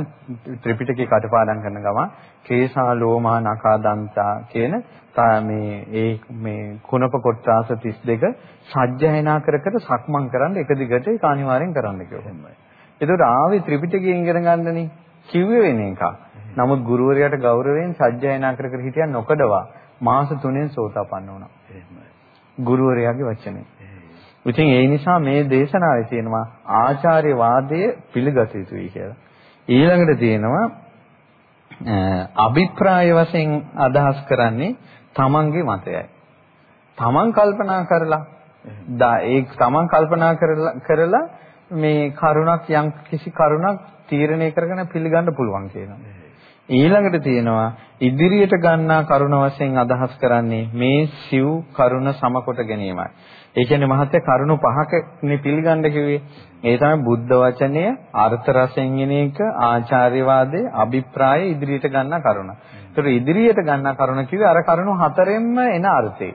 ත්‍රිපිටකේ කටපාඩම් කරන ගම කේසා ලෝමා නකා දන්තා කියන මේ ඒ මේ කුණප කොට්ටාස 32 සජ්ජායනා කර කර සක්මන් කරන්න එක දිගට ඒක අනිවාර්යෙන් කරන්න කිව්වා. ඒකට ආවේ ත්‍රිපිටකයෙන් ඉගෙන ගන්නනේ කිව්වේ වෙන එකක්. නමුත් ගුරුවරයාට ගෞරවයෙන් සජ්ජායනා කර කර හිටියා නොකඩවා මාස 3ෙන් සෝතාපන්න වුණා. ගුරුවරයාගේ වචනේ. ඉතින් ඒ නිසා මේ දේශනාවේ තියෙනවා ආචාර්ය වාදය පිළිගත යුතුයි කියලා. ඊළඟට තියෙනවා අභිප්‍රාය වශයෙන් අදහස් කරන්නේ තමන්ගේ මතයයි. තමන් කල්පනා කරලා ඒ තමන් කල්පනා කරලා මේ කරුණක් යම් කිසි කරුණක් තීරණය කරගෙන පිළිගන්න පුළුවන් කියනවා. ඊළඟට තියෙනවා ඉදිරියට ගන්නා කරුණ වශයෙන් අදහස් කරන්නේ මේ සිව් කරුණ සමකොට ගැනීමයි. ඒ කියන්නේ මහත්ය කරුණු පහකනේ පිළිගන්න කිව්වේ. ඒ තමයි බුද්ධ වචනය, අර්ථ රසයෙන් එන එක, ආචාර්යවාදයේ, අභිප්‍රාය ඉදිරියට ගන්න කරුණ. ඒතර ඉදිරියට ගන්න කරුණ කිව්වේ අර කරුණු හතරෙන්ම එන අර්ථේ.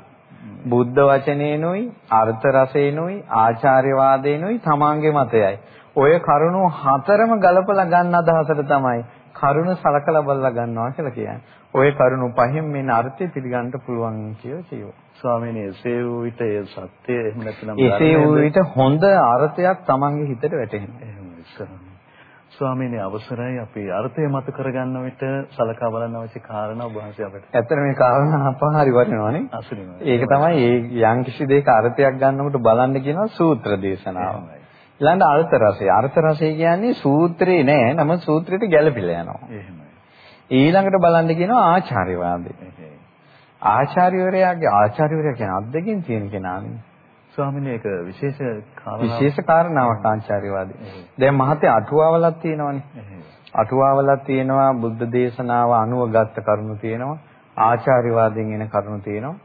බුද්ධ වචනේනොයි, අර්ථ රසේනොයි, ආචාර්යවාදේනොයි තමාංගේ මතයයි. ඔය කරුණු හතරම ගලපලා ගන්න අදහසට තමයි කරුණ සලකලා බලලා ගන්නවා කියලා කියන්නේ. ওই කරුණු පහෙන් මේ අර්ථය පිළිගන්න පුළුවන් කියලා කියනවා. ස්වාමීනි එසේ වූ විට ඒ සත්‍ය එහෙම නැත්නම් එසේ වූ විට හොඳ අර්ථයක් Tamange හිතට වැටෙනවා. එහෙමයි ස්වාමීනි අවසරයි අපි අර්ථය මත කරගන්න විට සලකා බලන්න අවශ්‍ය කාරණා ඔබ වහන්සේ අපිට. ඇත්තට මේ කාරණා අපහරි වටිනවනේ. අසලිමයි. ඒක තමයි ඒ යම් කිසි දෙයක අර්ථයක් ගන්නකොට බලන්න කියනවා සූත්‍ර දේශනාව. ඊළඟ අර්ථ රසය. අර්ථ රසය කියන්නේ සූත්‍රේ නෑ. නම සූත්‍රයට ගැළපිලා යනවා. එහෙමයි. ඊළඟට බලන්න කියනවා ආචාර්යවාදය. ආචාර්යවරයාගේ ආචාර්යවරයා කියන අද්දකින් තියෙන කෙනානේ. ස්වාමීනි ඒක විශේෂ කාරණාවක්. විශේෂ කාරණාවක් ආචාර්යවාදී. දැන් මහතේ අටුවාවලක් තියෙනවනේ. අටුවාවලක් තියෙනවා බුද්ධ දේශනාව අනුව ගත්ත කරුණු තියෙනවා. ආචාර්යවාදයෙන් එන කරුණු තියෙනවා.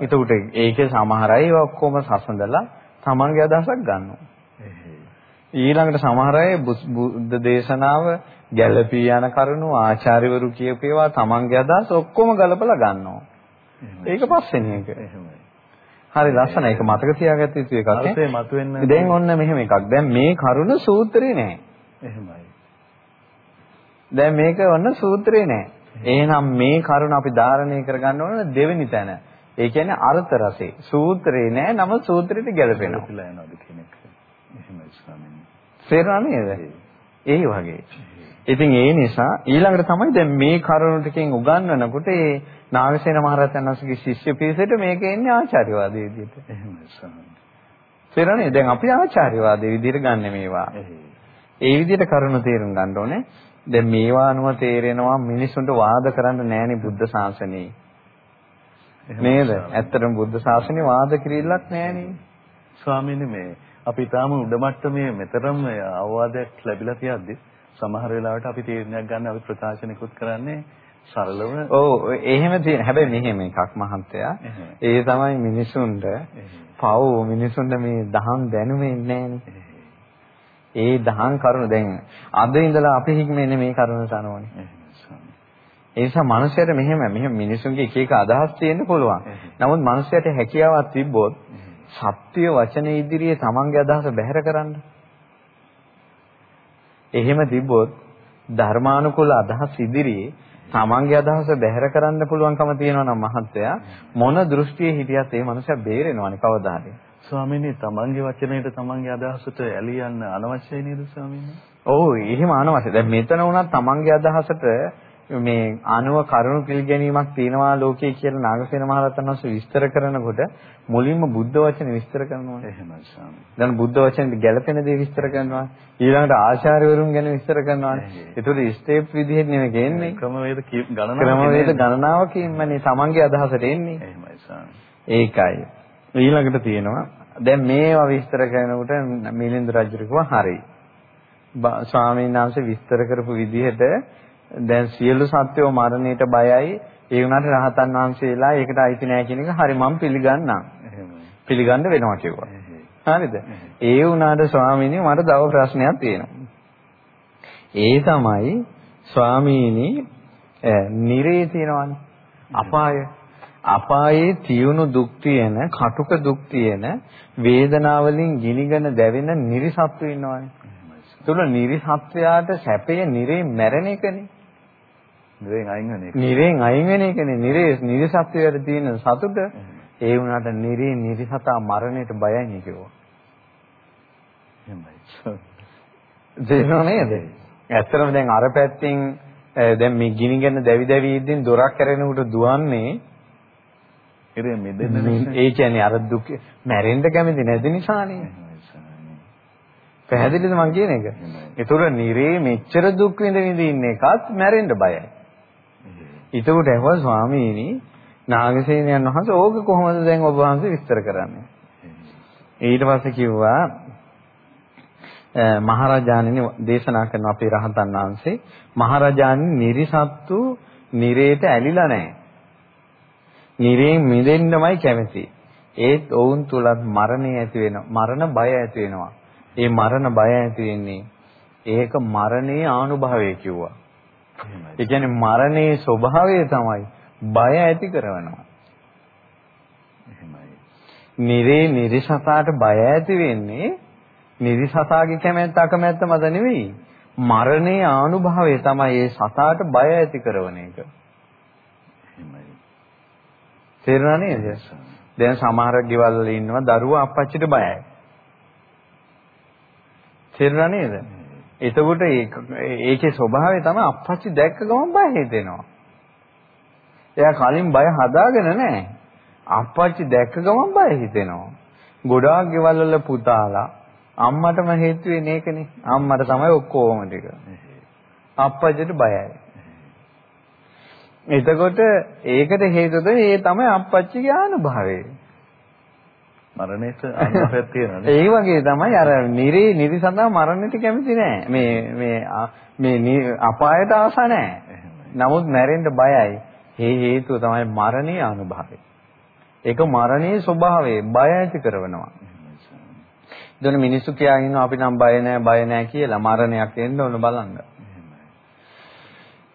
එතකොට ඒකේ සමහර අය ඔක්කොම සසඳලා තමන්ගේ අදහසක් ගන්නවා. ඊළඟට සමහර අය බුද්ධ දේශනාව ගැළපී යන කරුණු ආචාර්යවරු කියපේවා තමන්ගේ අදහස් ඔක්කොම ගලපලා ගන්නවා. ඒක පස්වෙනි එක. හරි ලස්සන ඒක මතක තියාගත්ත යුතු එකක් නේ. මතුවෙන්න දැන් ඔන්න මෙහෙම එකක්. දැන් මේ කරුණ සූත්‍රේ නෑ. එහෙමයි. දැන් මේක ඔන්න සූත්‍රේ නෑ. එහෙනම් මේ කරුණ අපි ධාරණය කරගන්න ඕන දෙවෙනි තැන. ඒ කියන්නේ අර්ථ රසේ. සූත්‍රේ නෑ නම සූත්‍රෙට ගැලපෙනවා. එහෙමයි ස්වාමීනි. තේරුණා නේද? ඒ වගේ. ඉතින් ඒ නිසා ඊළඟට තමයි දැන් මේ කරුණු ටිකෙන් උගන්වනකොට ඒ නාගසේන මහරහතන් වහන්සේගේ ශිෂ්‍ය පිරිසට මේක එන්නේ ආචාර්යවාදයේ විදිහට. එහෙමයි ස්වාමීනි. තේරෙන්නේ දැන් අපි ආචාර්යවාදයේ විදිහට ගන්න මේවා. ඒ විදිහට කරුණු තේරුම් ගන්න ඕනේ. දැන් මේවා අනුව තේරෙනවා මිනිසුන්ට වාද කරන්න නෑනේ බුද්ධ ශාසනයේ. නේද? ඇත්තටම බුද්ධ ශාසනයේ වාද කිරීලක් නෑනේ. ස්වාමීනි මේ අපි තාම උඩ මට්ටමේ මෙතරම් අවවාදයක් ලැබිලා තියද්දි සමහර වෙලාවට අපි තීරණයක් ගන්න අපි ප්‍රකාශනිකුත් කරන්නේ සරලව. ඔව් එහෙම තියෙන හැබැයි මෙහෙම එකක් මහත්තයා. ඒ තමයි මිනිසුන්ට පව් මිනිසුන්ට මේ දහම් දැනුමේ නැහැ ඒ දහම් කරුණ දැන් අද ඉඳලා අපි හික්මන්නේ මේ කරුණට අනුවනේ ඒ නිසා මනුස්සයට මෙහෙම මෙහෙම මිනිසුන්ගේ එක එක අදහස් තියෙන්න පුළුවන්. නමුත් මනුස්සයට හැකියාවක් තිබ්බොත් සත්‍ය වචන ඉදිරියේ තමන්ගේ අදහස බැහැර කරන්න. එහෙම තිබ්බොත් ධර්මානුකූල අදහස් ඉදිරියේ තමන්ගේ අදහස බැහැර කරන්න පුළුවන්කම තියෙනවා නම් මහත්තයා මොන දෘෂ්ටියේ හිටියත් ඒ මනුස්සයා බේරෙනවනේ කවදා හරි. ස්වාමීනි තමන්ගේ වචනයට තමන්ගේ අදහසට ඇලියන්න අනවශ්‍යයි නේද ස්වාමීනි? ඔව් එහෙම අනවශ්‍යයි. දැන් මෙතන වුණත් තමන්ගේ අදහසට මේ ආනුව කරුණු පිළිගැනීමක් තියෙනවා ලෝකයේ කියලා නාගසේන මහරහතන් වහන්සේ විස්තර කරනකොට මුලින්ම බුද්ධ වචන විස්තර කරනවා. එහෙමයි ස්වාමී. දැන් බුද්ධ වචනේ ගැළපෙන දේ විස්තර කරනවා. ඊළඟට ආචාර්යවරුන් ගැන විස්තර කරනවා. ඒතකොට ස්ටෙප් විදිහට නෙමෙයි ගේන්නේ. ක්‍රමවේද ගණනාවක් ක්‍රමවේද ගණනාවකින්මනේ තමන්ගේ අදහසට එන්නේ. එහෙමයි ස්වාමී. ඒකයි. ඊළඟට තියෙනවා දැන් මේවා විස්තර කරනකොට මිලින්ද රජු කිව්වා හරි. ස්වාමීන් වහන්සේ විස්තර කරපු විදිහට දැන් සියලු සත්වෝ මරණයට බයයි. ඒ වුණාට රහතන් වහන්සේලා ඒකට අයිති නැහැ කියන එක හරි මම පිළිගන්නම්. පිළිගන්න වෙනවා කිව්වා. හරිද? ඒ වුණාට ස්වාමීනි මට තව ප්‍රශ්නයක් තියෙනවා. ඒ තමයි ස්වාමීනි නිරේ තියෙනවනේ. අපාය. අපායේ තියුණු දුක් තියෙන, කටුක දුක් තියෙන, වේදනාවලින් ගිනිගෙන දැවෙන නිරිසත්තු ඉන්නවනේ. තුන නිරිසත්වයාට සැපේ නිරේ මැරෙන එකනේ. නිරෙන් අයින් වෙන එක. නිරෙන් අයින් වෙන එකනේ. නිරේ නිරසත්වයට තියෙන සතුට ඒ වුණාට නිරේ නිරසතා මරණයට බයයි නේ කිව්වා. එහෙමයි. තේරෙනව නේද? ඇත්තටම දැන් අර පැත්තෙන් දැන් මේ ගිනිගෙන දැවි දැවි ඉඳින් දොරක් කරගෙනකට දුවන්නේ ඉතින් මෙදෙන්න ඒ කියන්නේ අර දුක මැරෙන්න කැමති නැති නිසානේ. පැහැදිලිද මං කියන එක? ඒතර නිරේ මෙච්චර දුක් විඳ විඳ ඉන්න එකත් මැරෙන්න බයයි. එතකොට ඇහුවා ස්වාමීනි නාගසේනයන් වහන්සේ ඕක කොහොමද දැන් ඔබ වහන්සේ විස්තර කරන්නේ? ඊට පස්සේ කිව්වා මහරජාණනි දේශනා කරන අපේ රහතන් වහන්සේ මහරජාණනි නිරිසත්තු නිරේට ඇලිලා නැහැ. නිරේන් මිදෙන්නමයි කැමති. ඒත් ඔවුන් තුලත් මරණය ඇති වෙනවා. මරණ බය ඇති වෙනවා. ඒ මරණ බය ඇති වෙන්නේ ඒක මරණයේ ආනුභවය කිව්වා. ඒ කියන්නේ මරණයේ ස්වභාවය තමයි බය ඇති කරනවා. නිරේ නිරිසතාට බය ඇති වෙන්නේ නිරිසතාගේ කැමැත්ත අකමැත්ත මත නෙවෙයි. මරණයේ ආනුභවය තමයි ඒ සතාට බය ඇති කරන එක. තේරුණා නේද? දැන් සමහර ගෙවල් වල ඉන්නවා දරුවා අප්පච්චිට බයයි. තේරුණා නේද? එතකොට ඒකේ ස්වභාවය තමයි අප්පච්චි දැක්ක ගමන් බය හිතෙනවා. එයා කලින් බය හදාගෙන නැහැ. අප්පච්චි දැක්ක ගමන් බය හිතෙනවා. ගොඩාක් ගෙවල් වල පුතාලා අම්මටම හේතු වෙන්නේ ඒකනේ. අම්මට තමයි ඔක්කොම ටික. අප්පච්චිට බයයි. එතකොට ඒකට හේතුද ඒ තමයි අප්පච්චිගේ අනුභවය. මරණයට අනුභවයක් තියෙනවානේ. ඒ වගේ තමයි අර නිරේ නිරි සඳහා මරණයට කැමති නෑ. මේ මේ මේ අපායට ආස නෑ. නමුත් මැරෙන්න බයයි. ඒ හේතුව තමයි මරණීය අනුභවය. ඒක මරණීය ස්වභාවය බය ඇති කරනවා. එතන මිනිස්සු කියාගෙන ඉන්නවා අපි නම් බය නෑ බය නෑ කියලා මරණයක් එන්න ඕන බලන්න.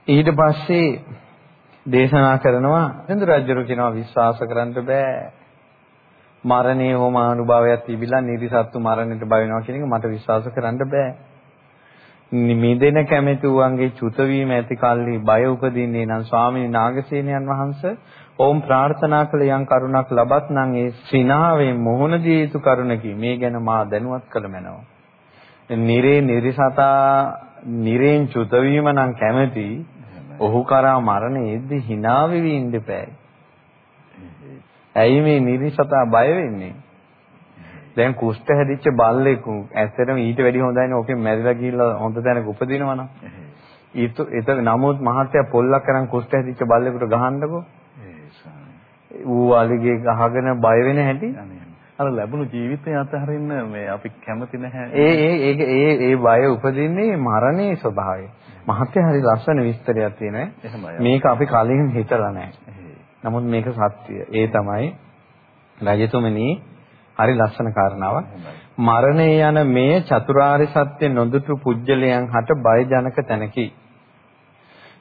ඊට පස්සේ දේශනා කරනවා නේද රජුරු කියනවා විශ්වාස කරන්න බෑ මරණේ හොම අනුභවයක් තිබිලා නිරිසත්තු මරණයට බය වෙනවා කියන එක මට විශ්වාස කරන්න බෑ. මිදෙන කැමැති උවන්ගේ චුත වීම ඇති කල්හි බය උපදින්නේ නම් ස්වාමීන් නාගසේනයන් වහන්සේ ඕම් ප්‍රාර්ථනා කළ යම් කරුණක් ලබත් නම් ඒ සිනාවෙන් මොහොන දිය යුතු කරුණකි මේ ගැන මා දැනුවත් කළ මැනව. නිරේ නිරිසතා නිරෙන් චුත වීම නම් කැමැති ඔහු කරා මරණයේදී hina වෙවි ඉන්න බෑ. ඇයි මේ නිරිසතා බය වෙන්නේ? දැන් කුෂ්ඨ හැදිච්ච බල්ලෙකු ඇත්තටම ඊට වැඩි හොඳයිනේ ඕකෙන් මැරිලා ගිහිල්ලා හොඳ තැනක උපදිනවනම්. ඊට ඒක නමුත් මහත්ය පොල්ලක් කරන් කුෂ්ඨ හැදිච්ච බල්ලෙකුට ගහන්නකෝ. ඌ අලිගේ ගහගෙන බය වෙන හැටි. අර ලැබුණු ජීවිතය අතහරින්න මේ අපි කැමති නැහැ. ඒ ඒ ඒ ඒ බය උපදින්නේ මරණයේ ස්වභාවය. මහත්ය හරි ලස්සන විස්තරයක් තියෙනවා. මේක අපි කලින් හිතලා නැහැ. නමුත් මේක සත්‍යය. ඒ තමයි රජතුමනි හරි ලස්සන කාරණාවක්. මරණය යන මේ චතුරාර්ය සත්‍ය නොදුටු පුජ්‍යලයන් හට බය ජනක තැනකි.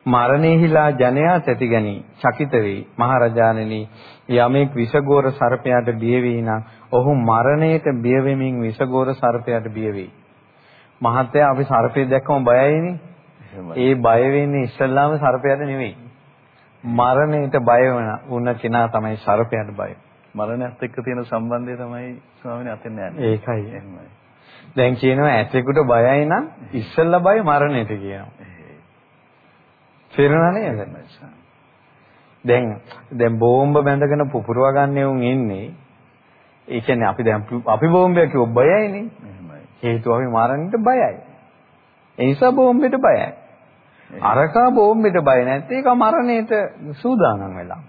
මරණයහිලා ජනයා තැතිගනි චකිත වෙයි. මහරජාණෙනි යමෙක් විසගෝර සර්පයාට බිය වී නම් ඔහු මරණයට බිය වෙමින් විසගෝර සර්පයාට බිය වෙයි. මහත්තයා අපි සර්පය දැක්කම බයයිනේ. ඒ බය වෙන්නේ ඉස්සල්ලාම සර්පයාට නෙවෙයි මරණයට බය වෙන උන කෙනා තමයි සර්පයාට බය මරණයත් එක්ක තියෙන සම්බන්ධය තමයි ස්වාමීන් අතෙන් යන්නේ ඒකයි එහෙමයි දැන් කියනවා ඇතෙකුට බයයි නම් ඉස්සල්ලා බය මරණයට කියනවා තේරුණා නේද? දැන් දැන් බෝම්බ බැඳගෙන පුපුරව ගන්න උන් ඉන්නේ. ඒ කියන්නේ අපි දැන් අපි බෝම්බයක් කිව්ව බයයිනේ. හේතුව අපි මරන්නට බයයි. ඒ නිසා බෝම්බෙට බයයි. අරකා බෝම්බෙට බය නැත්නම් ඒක මරණයට සූදානම් වෙලා.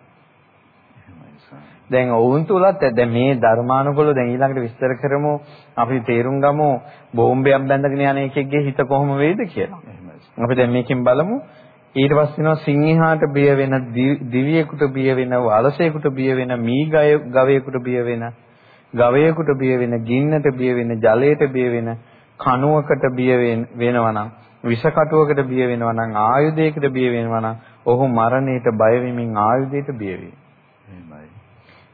දැන් ඔවුන් තුලත් දැන් මේ ධර්මානුකූලව දැන් ඊළඟට විස්තර කරමු අපි තේරුම් ගමු බෝම්බයක් බැඳගෙන යන එකෙක්ගේ හිත කොහොම වෙයිද කියලා. අපි දැන් මේකෙන් බලමු ඊට පස්සේ වෙනවා සිංහයාට බිය වෙන දිවියෙකුට බිය වෙන වලසයෙකුට බිය වෙන මී ගවයෙකුට බිය වෙන ගවයෙකුට බිය වෙන ගින්නට බිය වෙන ජලයට බිය වෙන කණුවකට බිය වෙනවා නම් විෂ කටුවකට බිය වෙනවා නම් ආයුධයකට බිය වෙනවා නම් ඔහු මරණයට බය වෙමින් ආයුධයට බිය වේ. එහෙමයි.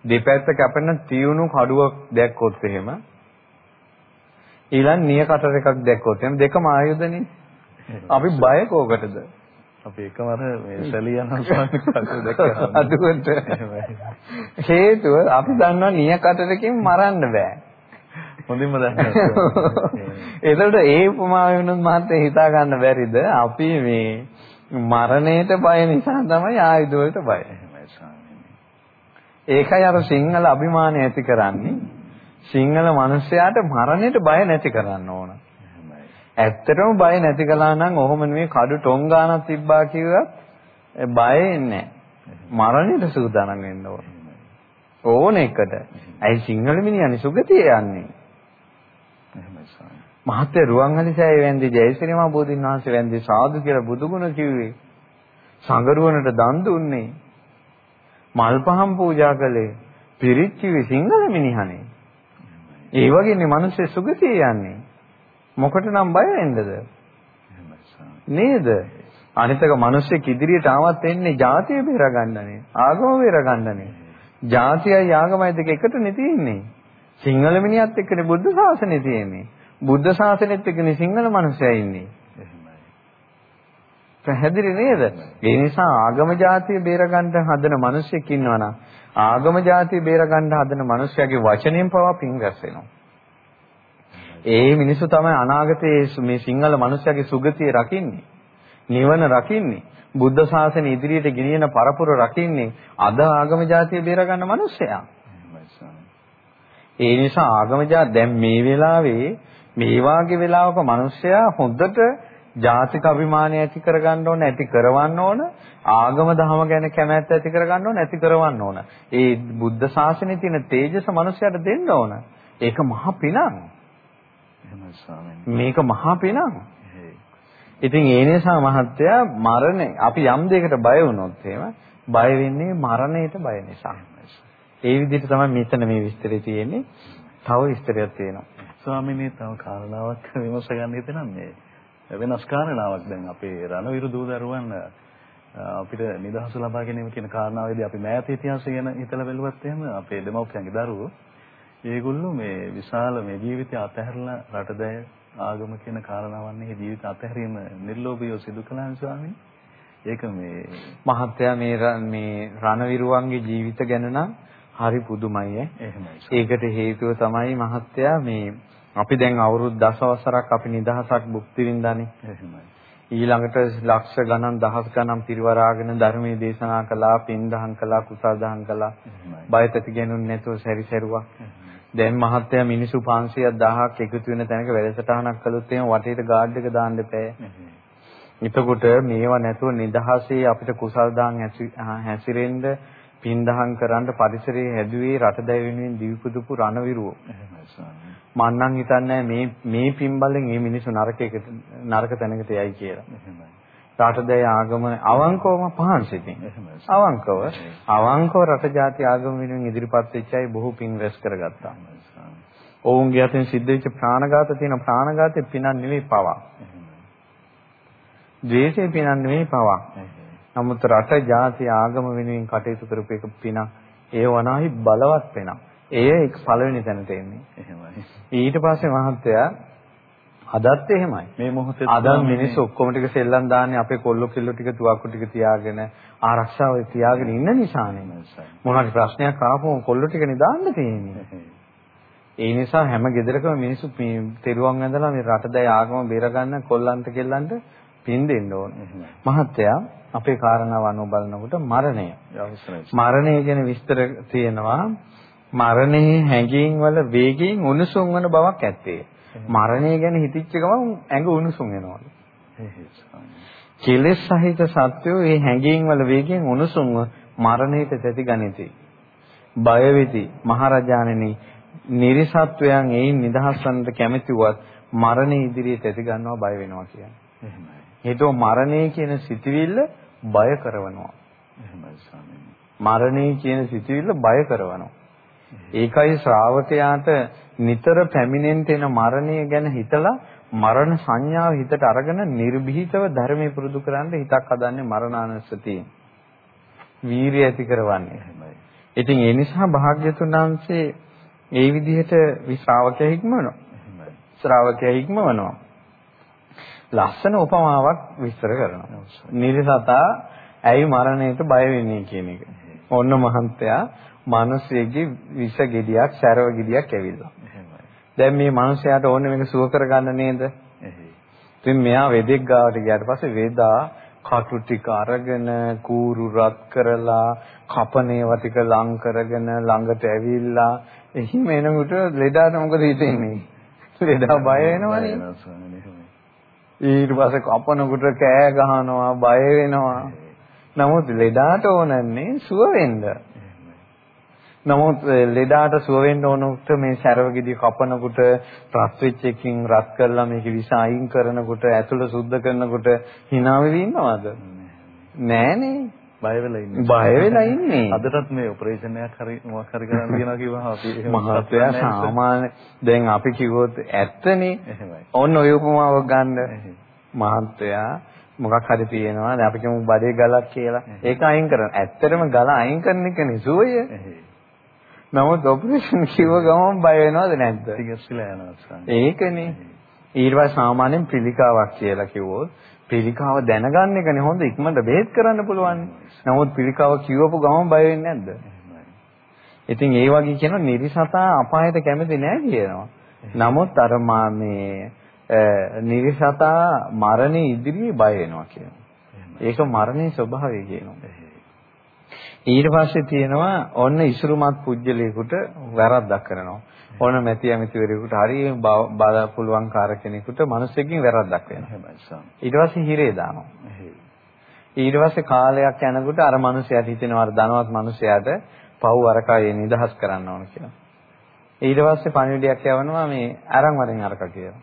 දෙපැත්ත කැපෙන තියුණු කඩුවක් දැක්කොත් එහෙම ඊළඟ නිය කටර එකක් දැක්කොත් එහෙම දෙකම ආයුධනේ. අපි බය කෝකටද? අපි එකවර මේ දැක්කා. අදුවට හේතුව අපි දන්නවා නියකටරකින් මරන්න බෑ. හොඳින්ම දන්නවා. ඒතකොට ඒ උපමාව වෙනුත් මහත්තයා හිතා ගන්න බැරිද? අපි මේ මරණයට බය නිසා තමයි ආයුධ වලට බය. ඒකයි අර සිංහල අභිමානය ඇති කරන්නේ. සිංහල මිනිස්සයාට මරණයට බය නැති කරන්න ඕන. ඇත්තටම බය නැති කළා නම් ඔහොම නෙමෙයි කඩු ටොං ගානක් තිබ්බා කිව්වත් බය එන්නේ මරණයට සූදානම් වෙන්න ඕන. ඕන එකට. ඇයි සිංහල මිනිහනේ සුගතිය යන්නේ? මහත්ය රුවන්වැලිසෑය වැන්දි ජයශ්‍රී මහ බෝධින් වහන්සේ වැන්දි සාදු කියලා බුදුගුණ කිව්වේ. සංගරුවනට දන් දුන්නේ. මල් පහන් පූජා කළේ. පිරිත් කිව්වේ සිංහල මිනිහනේ. ඒ වගේනේ මිනිස්සු සුගතිය යන්නේ. මොකටනම් බය වෙන්නද? නේද? අනිතක මිනිස්සෙක් ඉදිරියට ආවත් එන්නේ ජාතිය බේරගන්නනේ. ආගම බේරගන්නනේ. ජාතියයි ආගමයි දෙක එකට නෙ තියෙන්නේ. සිංහල මිනිහත් එක්කනේ බුද්ධ ශාසනය තියෙන්නේ. බුද්ධ ශාසනයත් එක්කනේ සිංහල මිනිස්සයා ඉන්නේ. පැහැදිලි නේද? ඒ නිසා ආගම ජාතිය බේරගන්න හදන මිනිස්සෙක් ඉන්නවනම් ආගම ජාතිය බේරගන්න හදන මිනිස්සයාගේ වචනයෙන් පවා පින් රැස් වෙනවා. ඒ මිනිස්සු තමයි අනාගතයේ මේ සිංහල මිනිස්යාගේ සුගතිය රකින්නේ. නිවන රකින්නේ. බුද්ධ ශාසනය ඉදිරියට ගෙනියන පරපුර රකින්නේ අද ආගම ජාතිය බේරගන්න මිනිස්සයා. ඒ නිසා ආගම දැන් මේ වෙලාවේ මේ වාගේ වෙලාවක මිනිස්සයා හොඳට ජාතික අභිමානය ඇති කරගන්න ඕන ඇති කරවන්න ඕන ආගම දහම ගැන කැමැත්ත ඇති කරගන්න ඕන ඇති කරවන්න ඕන. ඒ බුද්ධ ශාසනයේ තියෙන තේජස මිනිස්සයාට දෙන්න ඕන. ඒක මහ පිනක්. මේක මහා පිනක්. ඉතින් ඒ නිසා මහත්තයා මරණය අපි යම් දෙයකට බය වුණොත් එහෙම බය වෙන්නේ මරණයට බය නිසා. ඒ විදිහට තමයි මෙතන මේ විස්තරය තියෙන්නේ. තව විස්තරයක් තියෙනවා. ස්වාමිනේ තව කාරණාවක් විමස ගන්න හිතෙනම් මේ වෙනස් කාරණාවක් දැන් අපේ රණවිරු දූ දරුවන් අපිට නිදහස ලබා ගැනීම කියන කාරණාවේදී අපි මෑත ඉතිහාසය ගැන හිතලා බැලුවත් එහෙම අපේ දෙමව්පියන්ගේ දරුවෝ ඒගොල්ලෝ මේ විශාල මේ ජීවිතය අතහැරලා රටදැය ආගම කියන කාරණාවන්නේ ජීවිත අතහැරීම නිර්ලෝභීව සිදු කළාන් ස්වාමීන්. ඒක මේ මහත්තයා මේ මේ රණවිරුවන්ගේ ජීවිත ගැන නම් හරි පුදුමයි ඈ. ඒකට හේතුව තමයි මහත්තයා මේ අපි දැන් අවුරුදු දසවසරක් අපි නිදහසක් භුක්ති විඳානේ. එහෙමයි. ඊළඟට ලක්ෂ ගණන් දහස් ගණන් පිරිවරාගෙන ධර්මයේ දේශනා කළා, පින් දහම් කළා, කුසල් දහම් කළා. බයතති ගැනුන්නේ නැතුව සැරිසරුවා. දැන් මහත්තයා මිනිස්සු 500ක් 1000ක් එකතු වෙන තැනක වැඩසටහනක් කළොත් එහෙනම් වටේට ගාඩ් එක දාන්න එපා. එතකොට මේවා නැතුව නිදහසේ අපිට කුසල් දාන් හැසිරෙන්න පින්දහම් කරන්න පරිසරයේ හැදුවේ රටදැය වෙනුවෙන් දිවිපුදුපු රණවිරුවෝ. එහෙමයි ස්වාමී. මං නම් හිතන්නේ මේ මේ පින්බලෙන් මේ මිනිස්සු නරකයකට නරක තැනකට යයි කියලා. රටදැය ආගම අවංකවම පහන් සිටින්. එහෙමයි. අවංකව අවංකව රට ජාති ආගම වෙනුවෙන් ඉදිරිපත් වෙච්ච අය බොහෝ පින් රැස් කරගත්තා. ඔවුන්ගේ අතින් සිද්ධ වෙච්ච ප්‍රාණඝාත තියෙන ප්‍රාණඝාතේ පිනක් නෙවෙයි පවා. ද්වේෂේ පිනක් නෙවෙයි පවා. නමුත් රට ජාති ආගම වෙනුවෙන් කටයුතු කරපු එක පිනක්. ඒ වනාහි බලවත් වෙනක්. එය එක් පළවෙනි තැනට එන්නේ. එහෙමයි. ඊට පස්සේ මහත්තයා අදත් එහෙමයි. මේ මොහොතේ අද මිනිස්සු ඔක්කොම ටික සෙල්ලම් දාන්නේ අපේ කොල්ලෝ කිල්ලෝ ටික තුවක්කු ටික තියාගෙන ආරක්ෂාව තියාගෙන ඉන්න නිසානේ. මොනවාරි ප්‍රශ්නයක් ආපුවම කොල්ලෝ ටික නිදාන්න තියෙන්නේ. ඒ නිසා හැම ගෙදරකම මිනිස්සු තෙරුවන් වැඳලා මේ රටදැයි ආගම බේරගන්න කොල්ලන්ට කෙල්ලන්ට පින් දෙන්න ඕනේ. මහත්තයා අපේ කාරණාව අනුව බලනකොට මරණය. මරණය ගැන විස්තර තියෙනවා. මරණයේ හැඟීම් වල වේගයෙන් උණුසුම් වන බවක් ඇත්තේ. මරණය ගැන හිතිච්ච ගමන් ඇඟ උණුසුම් වෙනවලු. කෙලෙස් සහිත සත්වෝ මේ හැඟීම් වල වේගයෙන් උණුසුම්ව මරණයට තැති ගනිති. බය වෙති. මහරජාණෙනි නිර්සත්වයන් එයින් නිදහස් වන්නට කැමැතිවත් මරණය ඉදිරියේ තැති ගන්නවා බය වෙනවා කියන්නේ. එහෙමයි. හේතුව මරණය කියන සිතුවිල්ල බය කරනවා. එහෙමයි ස්වාමීනි. මරණය කියන සිතුවිල්ල බය කරනවා. ඒකයි ශ්‍රාවකයාට නිතර පැමිණෙන්න එන මරණය ගැන හිතලා මරණ සංඥාව හිතට අරගෙන නිර්භීතව ධර්මයේ පුරුදු කරන්න හිතක් හදන්නේ මරණානුස්සතිය. වීරිය ඇති කරවන්නේ. ඉතින් ඒ නිසා භාග්‍යතුන් වහන්සේ ඒ විදිහට ශ්‍රාවකයා හික්මවනවා. එහෙමයි. ශ්‍රාවකයා හික්මවනවා. ලස්සන උපමාවක් විස්තර කරනවා. නිර්සතා ඇයි මරණයට බය වෙන්නේ කියන එක. ඔන්න මහන්තයා මිනිස්සෙගේ විෂ ගෙඩියක්, සැරව ගෙඩියක් ඇවිල්ලා. දැන් මේ මිනිසයාට ඕනේ මේක සුව කරගන්න නේද? ඉතින් මෙයා වෙදෙක් ගාවට ගියාට පස්සේ වේදා කටු ටික අරගෙන කූරු රත් කරලා කපනේව ටික ලං කරගෙන ළඟට ඇවිල්ලා එහිම එනකොට ලෙඩාට මොකද හිතෙන්නේ? ලෙඩා බය වෙනවනේ. ඊට පස්සේ කපනකොට කෑ ගහනවා බය වෙනවා. නමුත් ලෙඩාට ඕනන්නේ සුව වෙන්න. නමුත් ලෙඩාට සුව වෙන්න ඕනොත් මේ සැරවගෙඩි කපනකොට රත් වෙච්ච එකකින් රත් කරලා මේක විස අයින් කරනකොට ඇතුළ සුද්ධ කරනකොට hina වෙවි ඉන්නවද? නෑනේ. බය වෙලා ඉන්නේ. බය වෙලා ඉන්නේ. අදටත් මේ ඔපරේෂන් එකක් හරි මොකක් හරි කරන්න කියනවා කිව්වහම අපි එහෙම මහත්යා සාමාන්‍ය දැන් අපි කිව්වොත් ඇත්තනේ. එහෙමයි. ඔන්න ඔය උපමාවක් ගන්න. මහත්යා මොකක් හරි තියෙනවා. දැන් අපි කියමු බඩේ ගලක් කියලා. ඒක අයින් කරන. ඇත්තටම ගල අයින් කරන එක නෙසෝය. නමුත් ඔපරේෂන් කිව්ව ගමන් බය වෙනවද නැද්ද? ටිකස්ලා යනවා. ඒකනේ. ඊට පස්සේ සාමාන්‍යයෙන් පිළිකාවක් කියලා කිව්වොත් පිළිකාව දැනගන්න එකනේ හොඳ ඉක්මනට බෙහෙත් කරන්න පුළුවන්. නමුත් පිළිකාව කිව්වපු ගමන් බය වෙන්නේ නැද්ද? ඉතින් ඒ වගේ කියන නිරිසතා අපායට කැමති නැහැ කියනවා. නමුත් අර මේ නිරිසතා මරණය ඉදිරියේ බය වෙනවා කියනවා. ඒක මරණයේ ස්වභාවය කියනවා. ඊට පස්සේ තියෙනවා ඔන්න ඉසුරුමත් පුජ්‍යලයකට වැරද්දක් කරනවා. ඕන මැති ඇමතිවරයෙකුට හරි බාල පුළුවන් කාර කෙනෙකුට මිනිස්සෙකින් වැරද්දක් වෙනවා. ඊට පස්සේ හිරේ දානවා. ඊට පස්සේ කාලයක් යනකොට අර මිනිසයාට හිතෙනවා අර ධනවත් මිනිසයාට පව් අරකයේ නිදහස් කරන්න ඕන කියලා. ඊට පස්සේ පණිවිඩයක් යවනවා මේ අරන් වරෙන් අරක කියලා.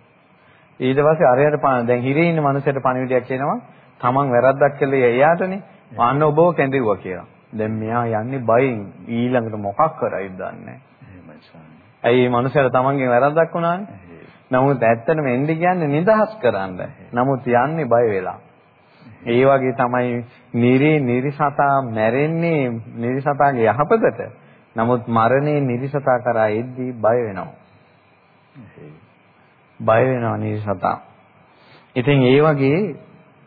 ඊට පස්සේ අරයට දැන් හිරේ ඉන්න මිනිසයාට පණිවිඩයක් එනවා තමන් වැරද්දක් කළේ එයාටනේ. අන්න ඔබව කැඳෙව්වා කියලා. දැන් මෙයා යන්නේ බයෙන් ඊළඟට මොකක් කරයිද දන්නේ නැහැ. ඇයි මේ මනුස්සයාට තමන්ගෙන් වැරද්දක් වුණානේ? නමුත් ඇත්තටම එන්නේ කියන්නේ නිදහස් කරන්න. නමුත් යන්නේ බය වෙලා. ඒ වගේ තමයි නිරේ නිරිසතා මැරෙන්නේ නිරිසතාගේ යහපතට. නමුත් මරණේ නිරිසතා කරා එද්දී බය වෙනවා. බය වෙනවා නිරිසතා. ඉතින් ඒ වගේ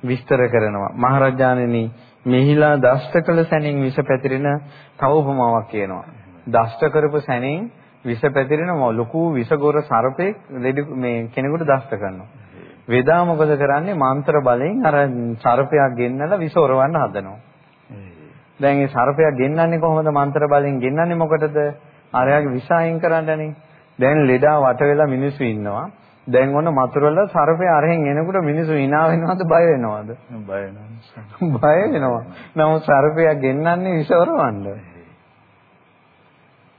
විස්තර කරනවා. මහරජාණෙනි මෙහිලා දෂ්ට කළ සැනින් විස පැතිරෙන තව උපමාවක් කියනවා. දෂ්ට කරපු සැනින් විස පැතිරෙන ලොකු විසගොර සර්පෙක් මේ කෙනෙකුට දෂ්ට කරනවා. වේදා මොකද කරන්නේ? මාන්ත්‍ර බලයෙන් අර සර්පයා ගෙන්නලා විස ඔරවන්න හදනවා. දැන් මේ සර්පයා ගෙන්නන්නේ කොහොමද? මාන්ත්‍ර බලයෙන් ගෙන්නන්නේ මොකටද? අරයාගේ විස අයින් කරන්නනේ. දැන් ලෙඩා වට වෙලා මිනිස්සු ඉන්නවා. දැන් ඔන්න මතුරල සර්පය අරහෙන් එනකොට මිනිස්සු hina වෙනවද බය වෙනවද? බය වෙනවා. බය වෙනවා. නමුත් සර්පයා ගෙන්නන්නේ විසවරවන්න.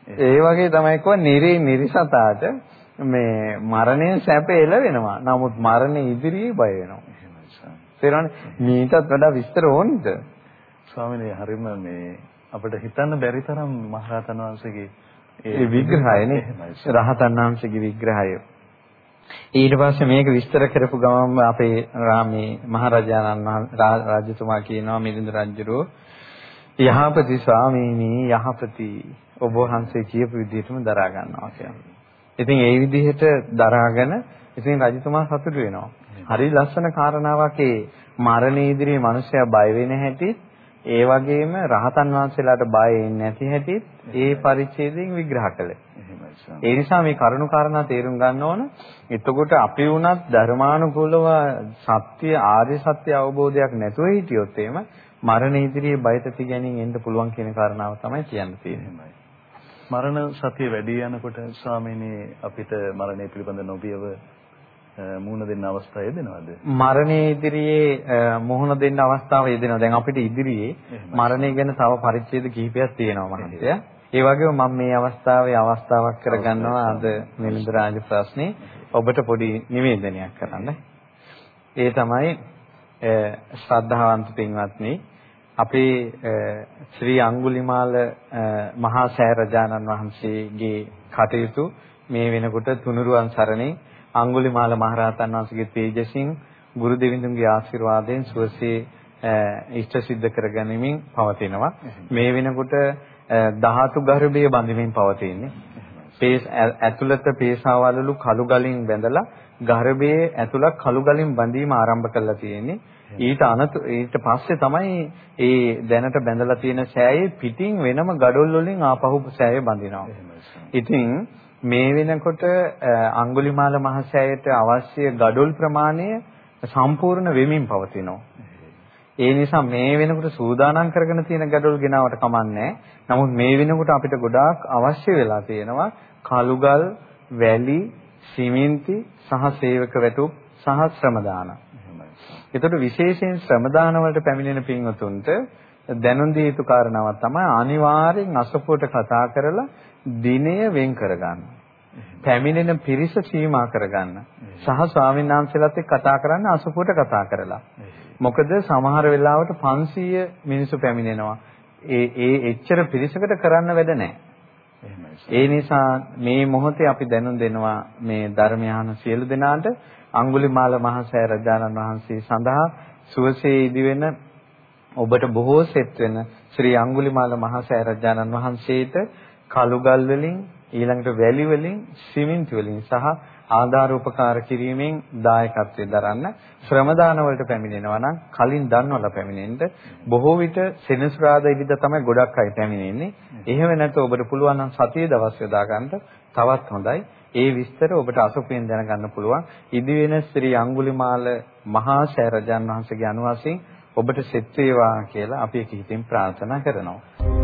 ඒ වගේ තමයි කො නිරි නිරිසතාට මේ මරණයෙන් සැප එළවෙනවා. නමුත් මරණය ඉදිරියේ බය වෙනවා. තේරෙනවද? මීටත් වඩා විස්තර ඕනද? ස්වාමීනි හරිම මේ අපිට හිතන්න බැරි තරම් මහරහතන් වහන්සේගේ ඒ විග්‍රහයනේ රහතන් වහන්සේගේ විග්‍රහය. ඊට පස්සේ මේක විස්තර කරපු ගමන් අපේ රාමේ මහරජාණන් රාජතුමා කියනවා මිලිඳු රජුරෝ යහපති ස්වාමීනි යහපති ඔබ වහන්සේ කියපු විදිහටම දරා ගන්නවා කියන්නේ. ඉතින් ඒ විදිහට දරාගෙන ඉතින් රජතුමා සතුටු වෙනවා. හරි ලස්සන කාරණාවක් ඒ මරණ ඉදිරියේ මිනිසයා බය වෙන හැටි ඒ වගේම රහතන් වහන්සේලාට බය වෙන්නේ නැති හැටි ඒ පරිච්ඡේදයෙන් විග්‍රහ කළේ. ඒ නිසා මේ කරුණු කාරණා තේරුම් ගන්න ඕන. එතකොට අපි වුණත් ධර්මානුකූලව සත්‍ය ආර්ය සත්‍ය අවබෝධයක් නැතුව හිටියොත් එහෙම මරණ ඉදිරියේ බයතති ගැනීම එන්න පුළුවන් කියන කාරණාව තමයි කියන්න තියෙන්නේ. මරණ සතිය වැඩි යනකොට ස්වාමීනි අපිට මරණය පිළිබඳ නොබියව මුහුණ දෙන්න අවස්ථාව යෙදෙනවද? මරණයේ ඉදිරියේ මුහුණ දෙන්න අවස්ථාව යෙදෙනවා. දැන් අපිට ඉදිරියේ මරණය ගැන තව පරිච්ඡේද කිහිපයක් තියෙනවා මහත්තයා. ඒ වගේම මම මේ අවස්ථාවේ අවස්ථාවක් කරගන්නවා අද මිලිඳු රාජ ප්‍රශ්නේ ඔබට පොඩි නිවේදනයක් කරන්න. ඒ තමයි ශ්‍රද්ධාවන්ත පින්වත්නි අපේ ශ්‍රී අඟුලිමාල මහා සෑරජානන් වහන්සේගේ කටයුතු මේ වෙනකොට තුනුරුවන් සරණේ අඟුලිමාල මහරහතන් වහන්සේගේ තේජසින් ගුරු දෙවිඳුන්ගේ ආශිර්වාදයෙන් සුවසේ ඉෂ්ට සිද්ධ කරගැනීමෙන් පවතිනවා. මේ වෙනකොට ධාතු ගර්භයේ බඳිමින් පවතින්නේ. පේස් ඇතුළත පේසාවලලු කළු ගලින් බැඳලා ගර්භයේ ඇතුළත් කළු ගලින් බඳීම ආරම්භ කරලා තියෙන්නේ. ඊට අනතු ඊට පස්සේ තමයි ඒ දැනට බැඳලා තියෙන සෑයේ පිටින් වෙනම gadol වලින් ආපහු සෑය බඳිනවා. ඉතින් මේ වෙනකොට අඟුලිමාල මහසෑයට අවශ්‍ය gadol ප්‍රමාණය සම්පූර්ණ වෙමින් පවතිනවා. ඒ නිසා මේ වෙනකොට සූදානම් කරගෙන තියෙන gadol ගෙනාවට කමන්නේ නමුත් මේ වෙනකොට අපිට ගොඩාක් අවශ්‍ය වෙලා තියෙනවා කළුගල්, වැලි, සිමෙන්ති සහ සේවක වැටුප් සහ ශ්‍රම දාන. ඒතකොට විශේෂයෙන් ශ්‍රම දාන වලට පැමිණෙන පින්වතුන්ට දැනුම් දිය යුතු කාරණාවක් තමයි අනිවාර්යෙන් අසපුවට කතා කරලා දිනය වෙන් කරගන්න. පැමිණෙන පිරිස සීමා කරගන්න. සහ ස්වාමීන් වහන්සේලාත් එක්ක කතා කරන්න අසපුවට කතා කරලා. මොකද සමහර වෙලාවට 500 මිනිස්සු පැමිණෙනවා. ඒ ඒ එච්චර පිරිසකට කරන්න වැඩ නැහැ. ඒ නිසා මේ මොහොතේ අපි දැනුම් දෙනවා මේ ධර්මයාන සියලු දෙනාට අඟුලිමාල මහසෑය රජාණන් වහන්සේ සඳහා සුවසේ ඉදිවෙන ඔබට බොහෝ සෙත් වෙන ශ්‍රී අඟුලිමාල මහසෑය රජාණන් වහන්සේට කළුගල් වලින් ඊළඟට වැලි වලින් සිමෙන්ති වලින් සහ ආධාර උපකාර කිරීමෙන් දායකත්වයෙන් දරන්න ශ්‍රම දාන වලට පැමිණෙනවා නම් කලින් දන්වලා පැමිණෙන්න බොහෝ විට සෙනසුරාදා ඉරිදා තමයි ගොඩක් අය පැමිණෙන්නේ. එහෙම නැත්නම් ඔබට පුළුවන් නම් සතියේ දවස් යොදා ගන්න තවත් හොඳයි. ඒ විස්තර ඔබට අසුපෙන් දැනගන්න පුළුවන්. ඉදි වෙන ශ්‍රී අඟුලිමාල මහා සෑරජන් වහන්සේගේ අනුවාසයෙන් ඔබට සෙත් වේවා කියලා අපි එක හිතින් ප්‍රාර්ථනා කරනවා.